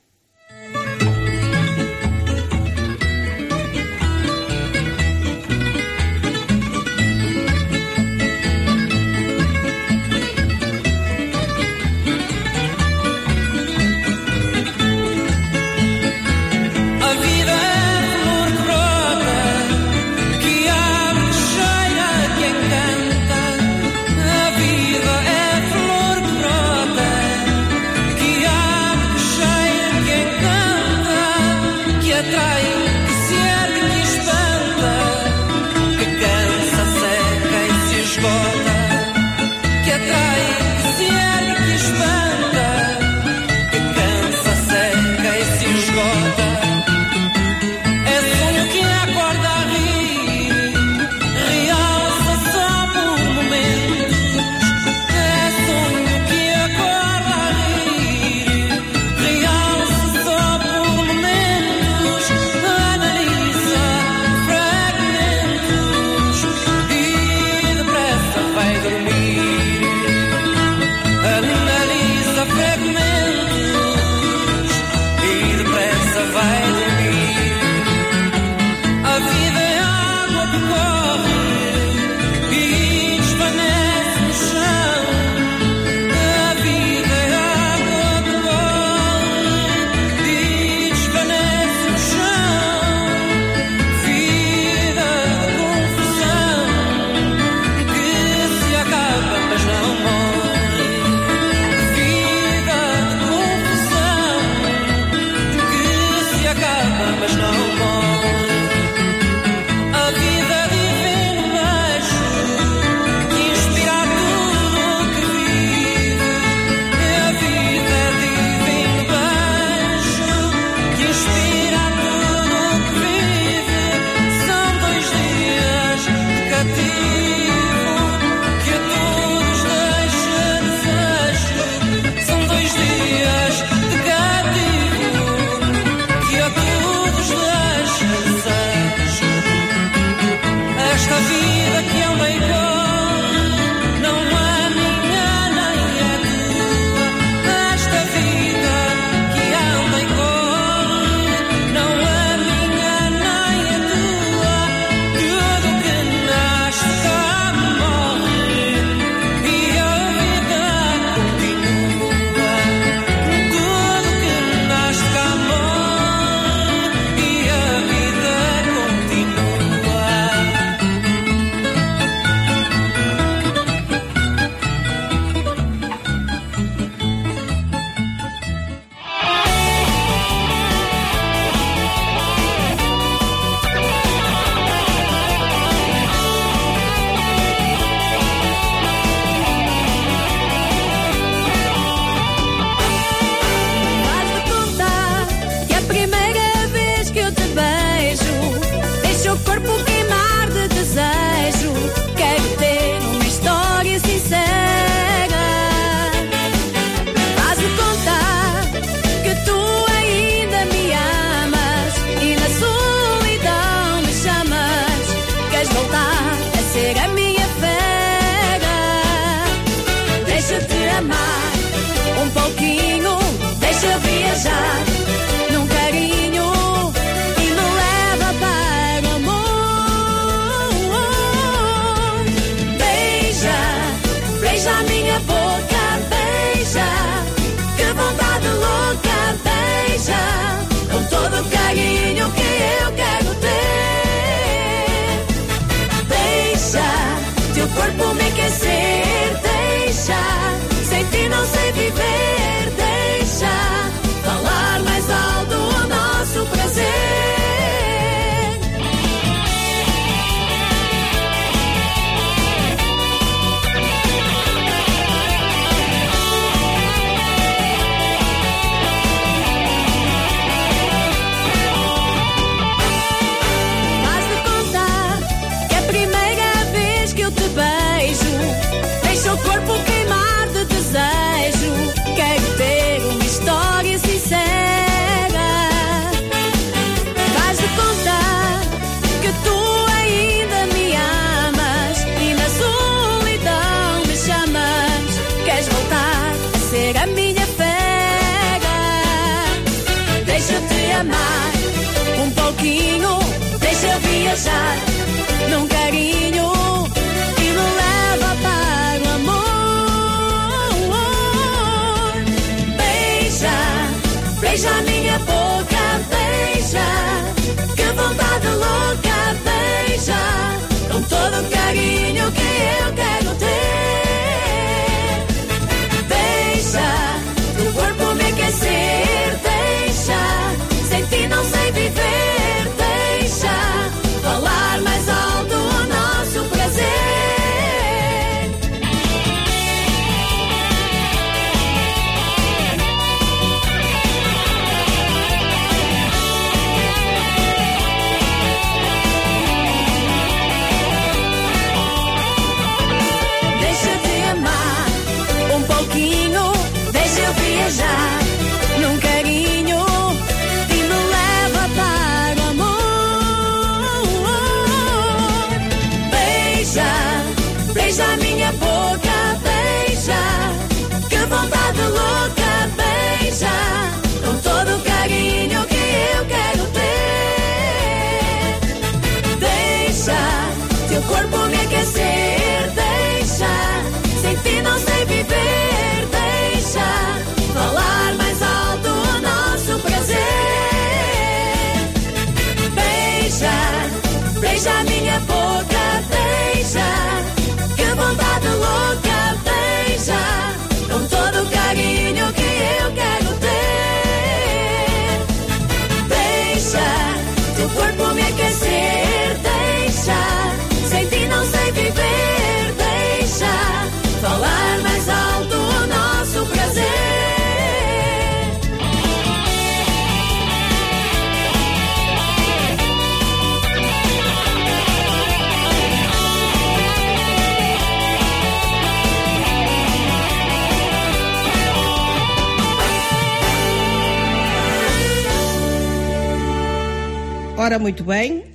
S4: Ora, muito bem.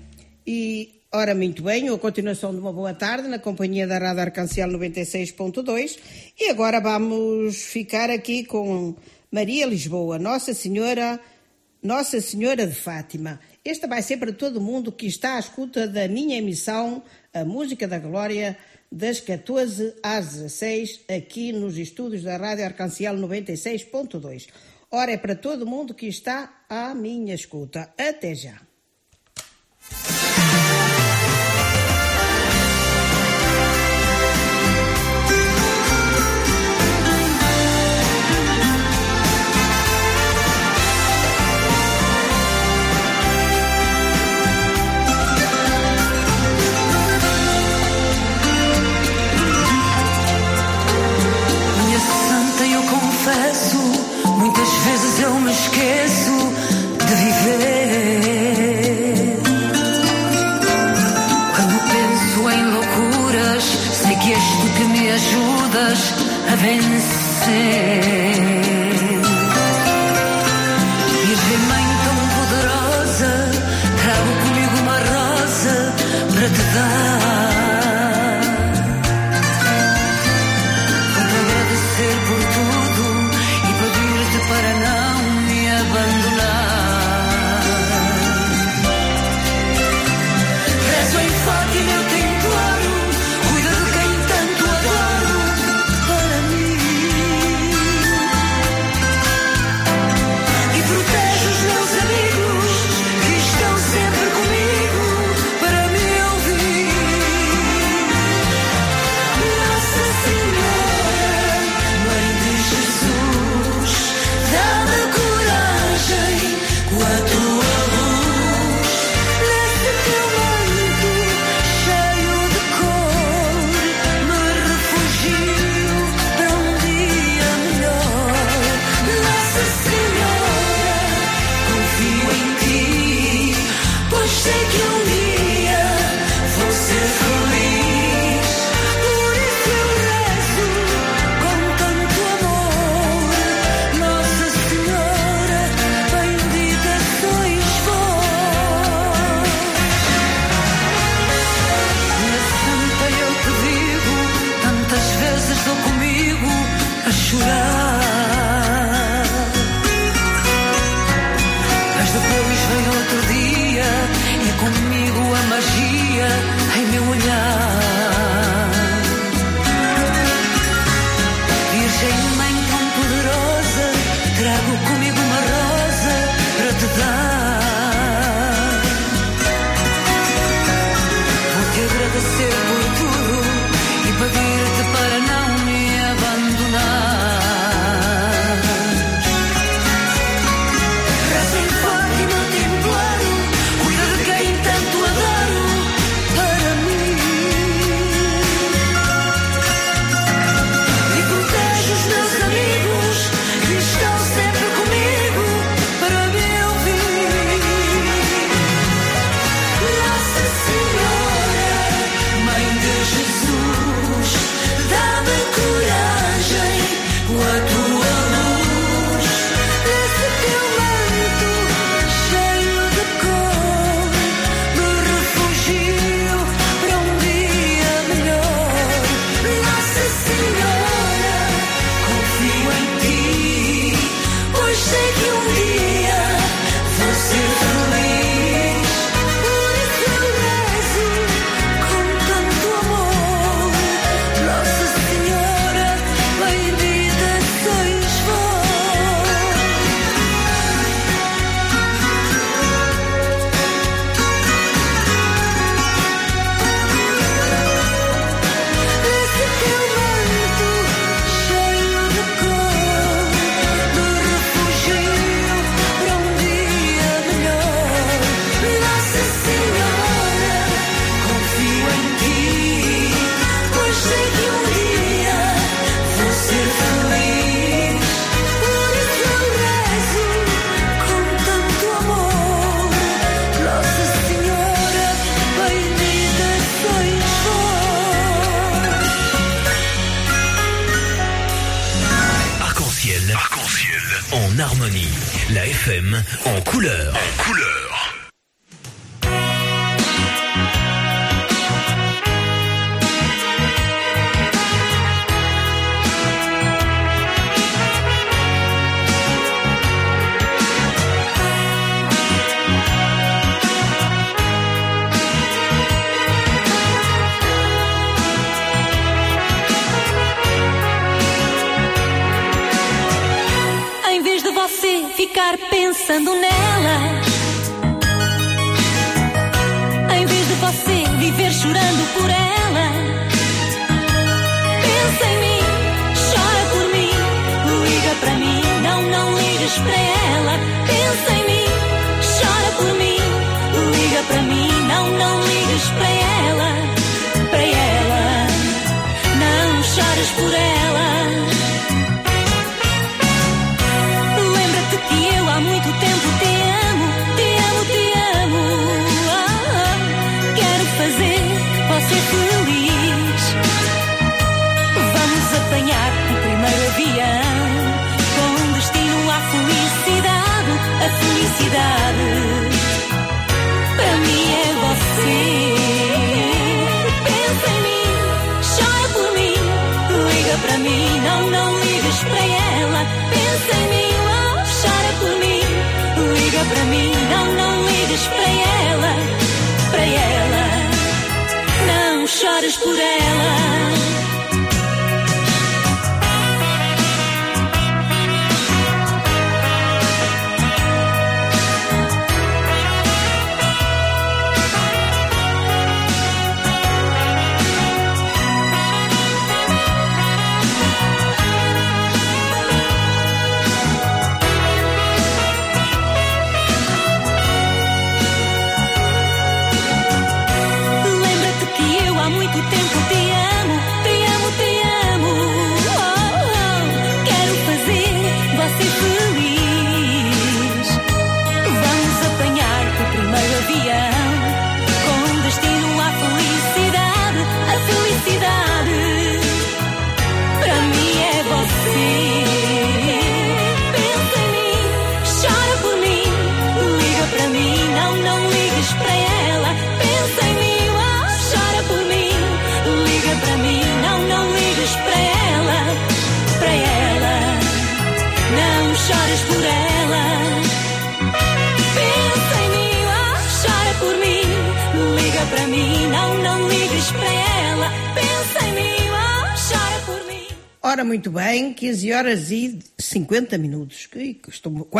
S4: E ora, muito bem. A continuação de uma boa tarde na companhia da Rádio Arcanciel 96.2. E agora vamos ficar aqui com Maria Lisboa, Nossa Senhora, Nossa Senhora de Fátima. Esta vai ser para todo mundo que está à escuta da minha emissão, a Música da Glória, das 14 às 16, aqui nos estúdios da Rádio Arcanciel 96.2. Ora, é para todo mundo que está à minha escuta. Até já!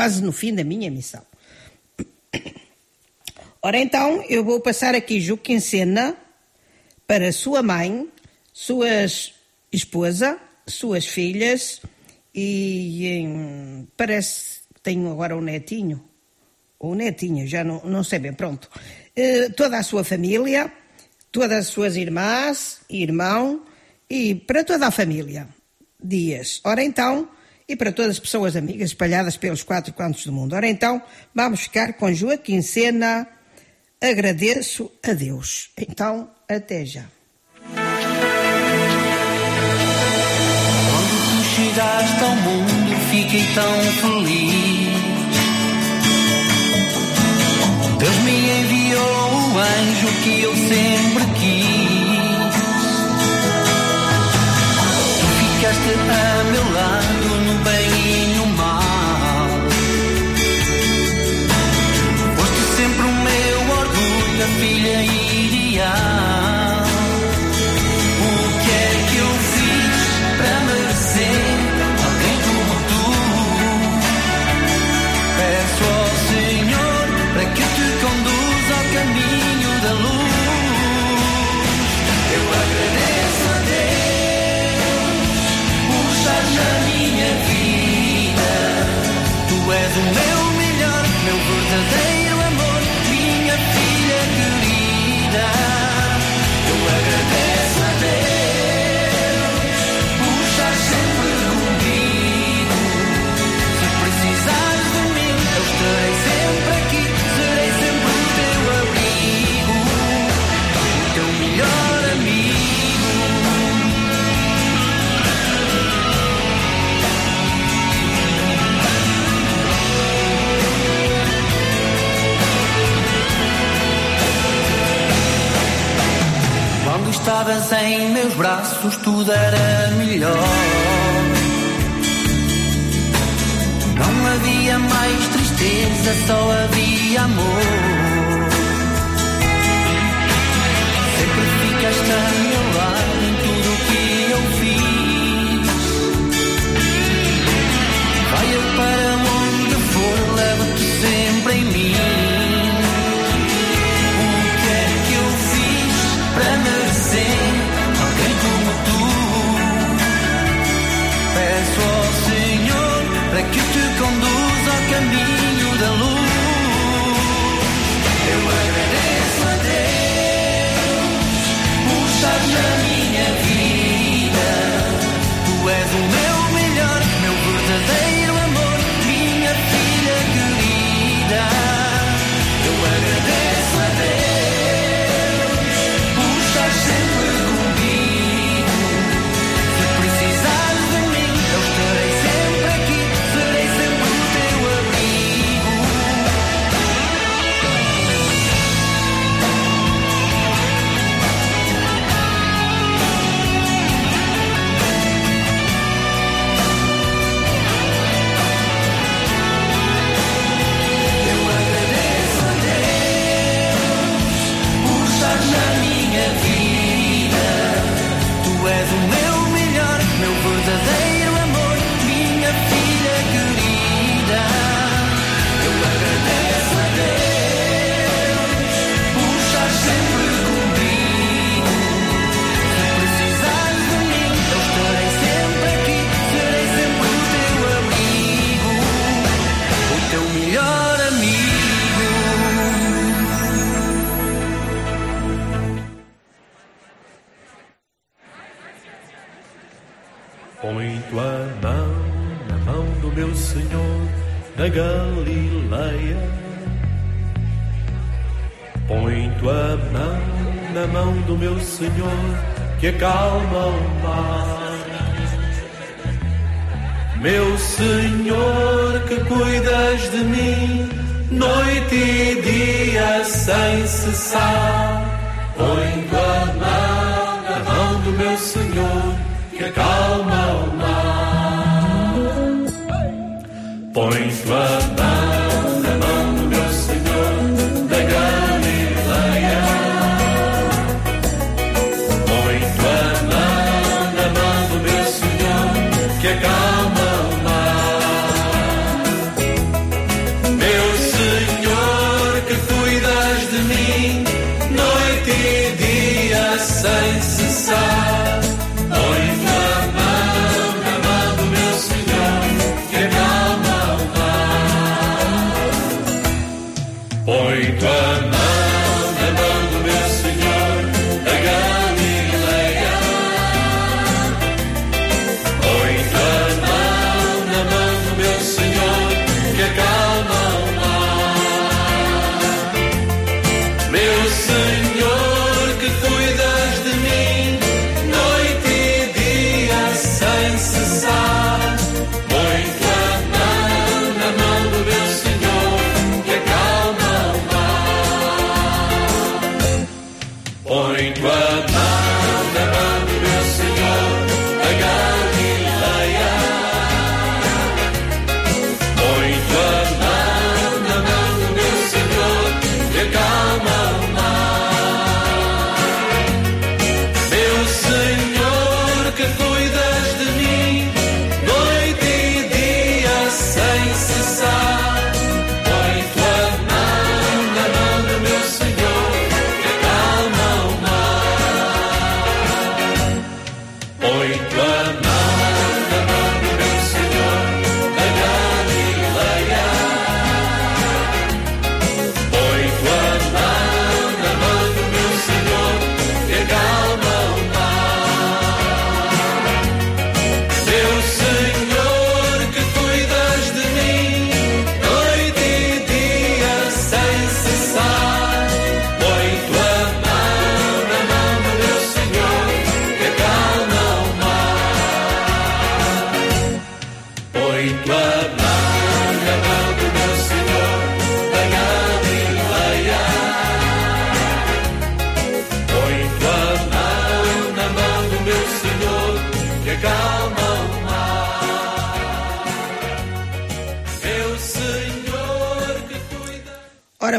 S4: quase no fim da minha missão. Ora então, eu vou passar aqui Juquincena para sua mãe, sua esposa, suas filhas e em, parece que tenho agora um netinho, ou netinha, já não, não sei bem, pronto. Eh, toda a sua família, todas as suas irmãs, irmão e para toda a família. Dias. Ora então, e para todas as pessoas amigas espalhadas pelos quatro cantos do mundo. Ora então, vamos ficar com Joaquim Sena. Agradeço a Deus. Então, até já.
S8: Quando tu chegaste ao mundo, fiquei tão feliz. Deus me enviou o anjo que eu sempre quis. estavas em
S3: meus braços, tudo era melhor. Não havia mais tristeza, só havia amor.
S8: Põe tua mão na mão do meu Senhor na Galileia. Põe tua mão na mão do meu Senhor que acalma o mar. Meu Senhor, que cuidas de mim, noite e dia sem cessar. Põe tua mão na mão do meu Senhor que calma o mar.
S3: Pões-la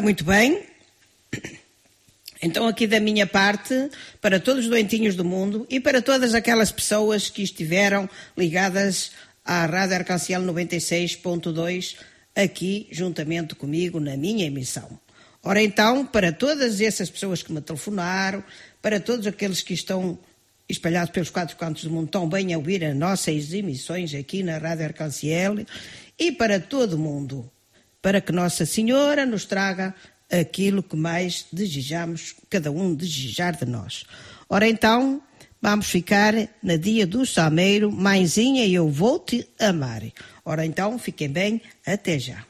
S3: muito bem. Então, aqui da minha parte, para todos os doentinhos do mundo e para todas aquelas pessoas que estiveram ligadas à Rádio Arcanciel 96.2, aqui juntamente comigo na minha emissão. Ora, então, para todas essas pessoas que me telefonaram, para todos aqueles que estão espalhados pelos quatro cantos do mundo, estão bem a ouvir as nossas emissões aqui na Rádio Arcanciel e para todo mundo, para que Nossa Senhora nos traga aquilo que mais desejamos, cada um desejar de nós. Ora então, vamos ficar na dia do Sameiro, mãezinha, eu vou te amar. Ora então, fiquem bem, até já.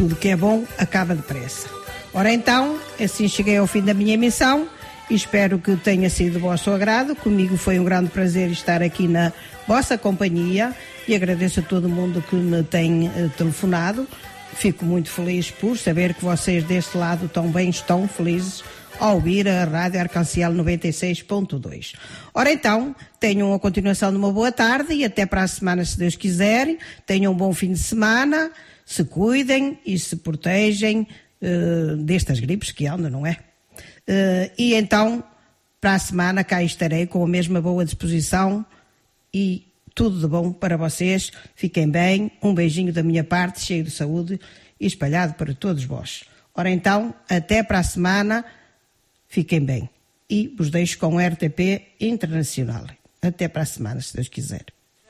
S3: Tudo que é bom acaba depressa. Ora então, assim cheguei ao fim da minha emissão espero que tenha sido do vosso agrado. Comigo foi um grande prazer estar aqui na vossa companhia e agradeço a todo mundo que me tem eh, telefonado. Fico muito feliz por saber que vocês deste lado também estão felizes ao ouvir a Rádio Arcanciel 96.2. Ora então, tenham a continuação de uma boa tarde e até para a semana, se Deus quiser. Tenham um bom fim de semana, se cuidem e se protegem eh, destas gripes que andam, não é? Eh, e então, para a semana, cá estarei com a mesma boa disposição e tudo de bom para vocês. Fiquem bem. Um beijinho da minha parte, cheio de saúde e espalhado para todos vós. Ora então, até para a semana. Fiquem bem. E vos deixo com o RTP Internacional. Até para a semana, se Deus quiser.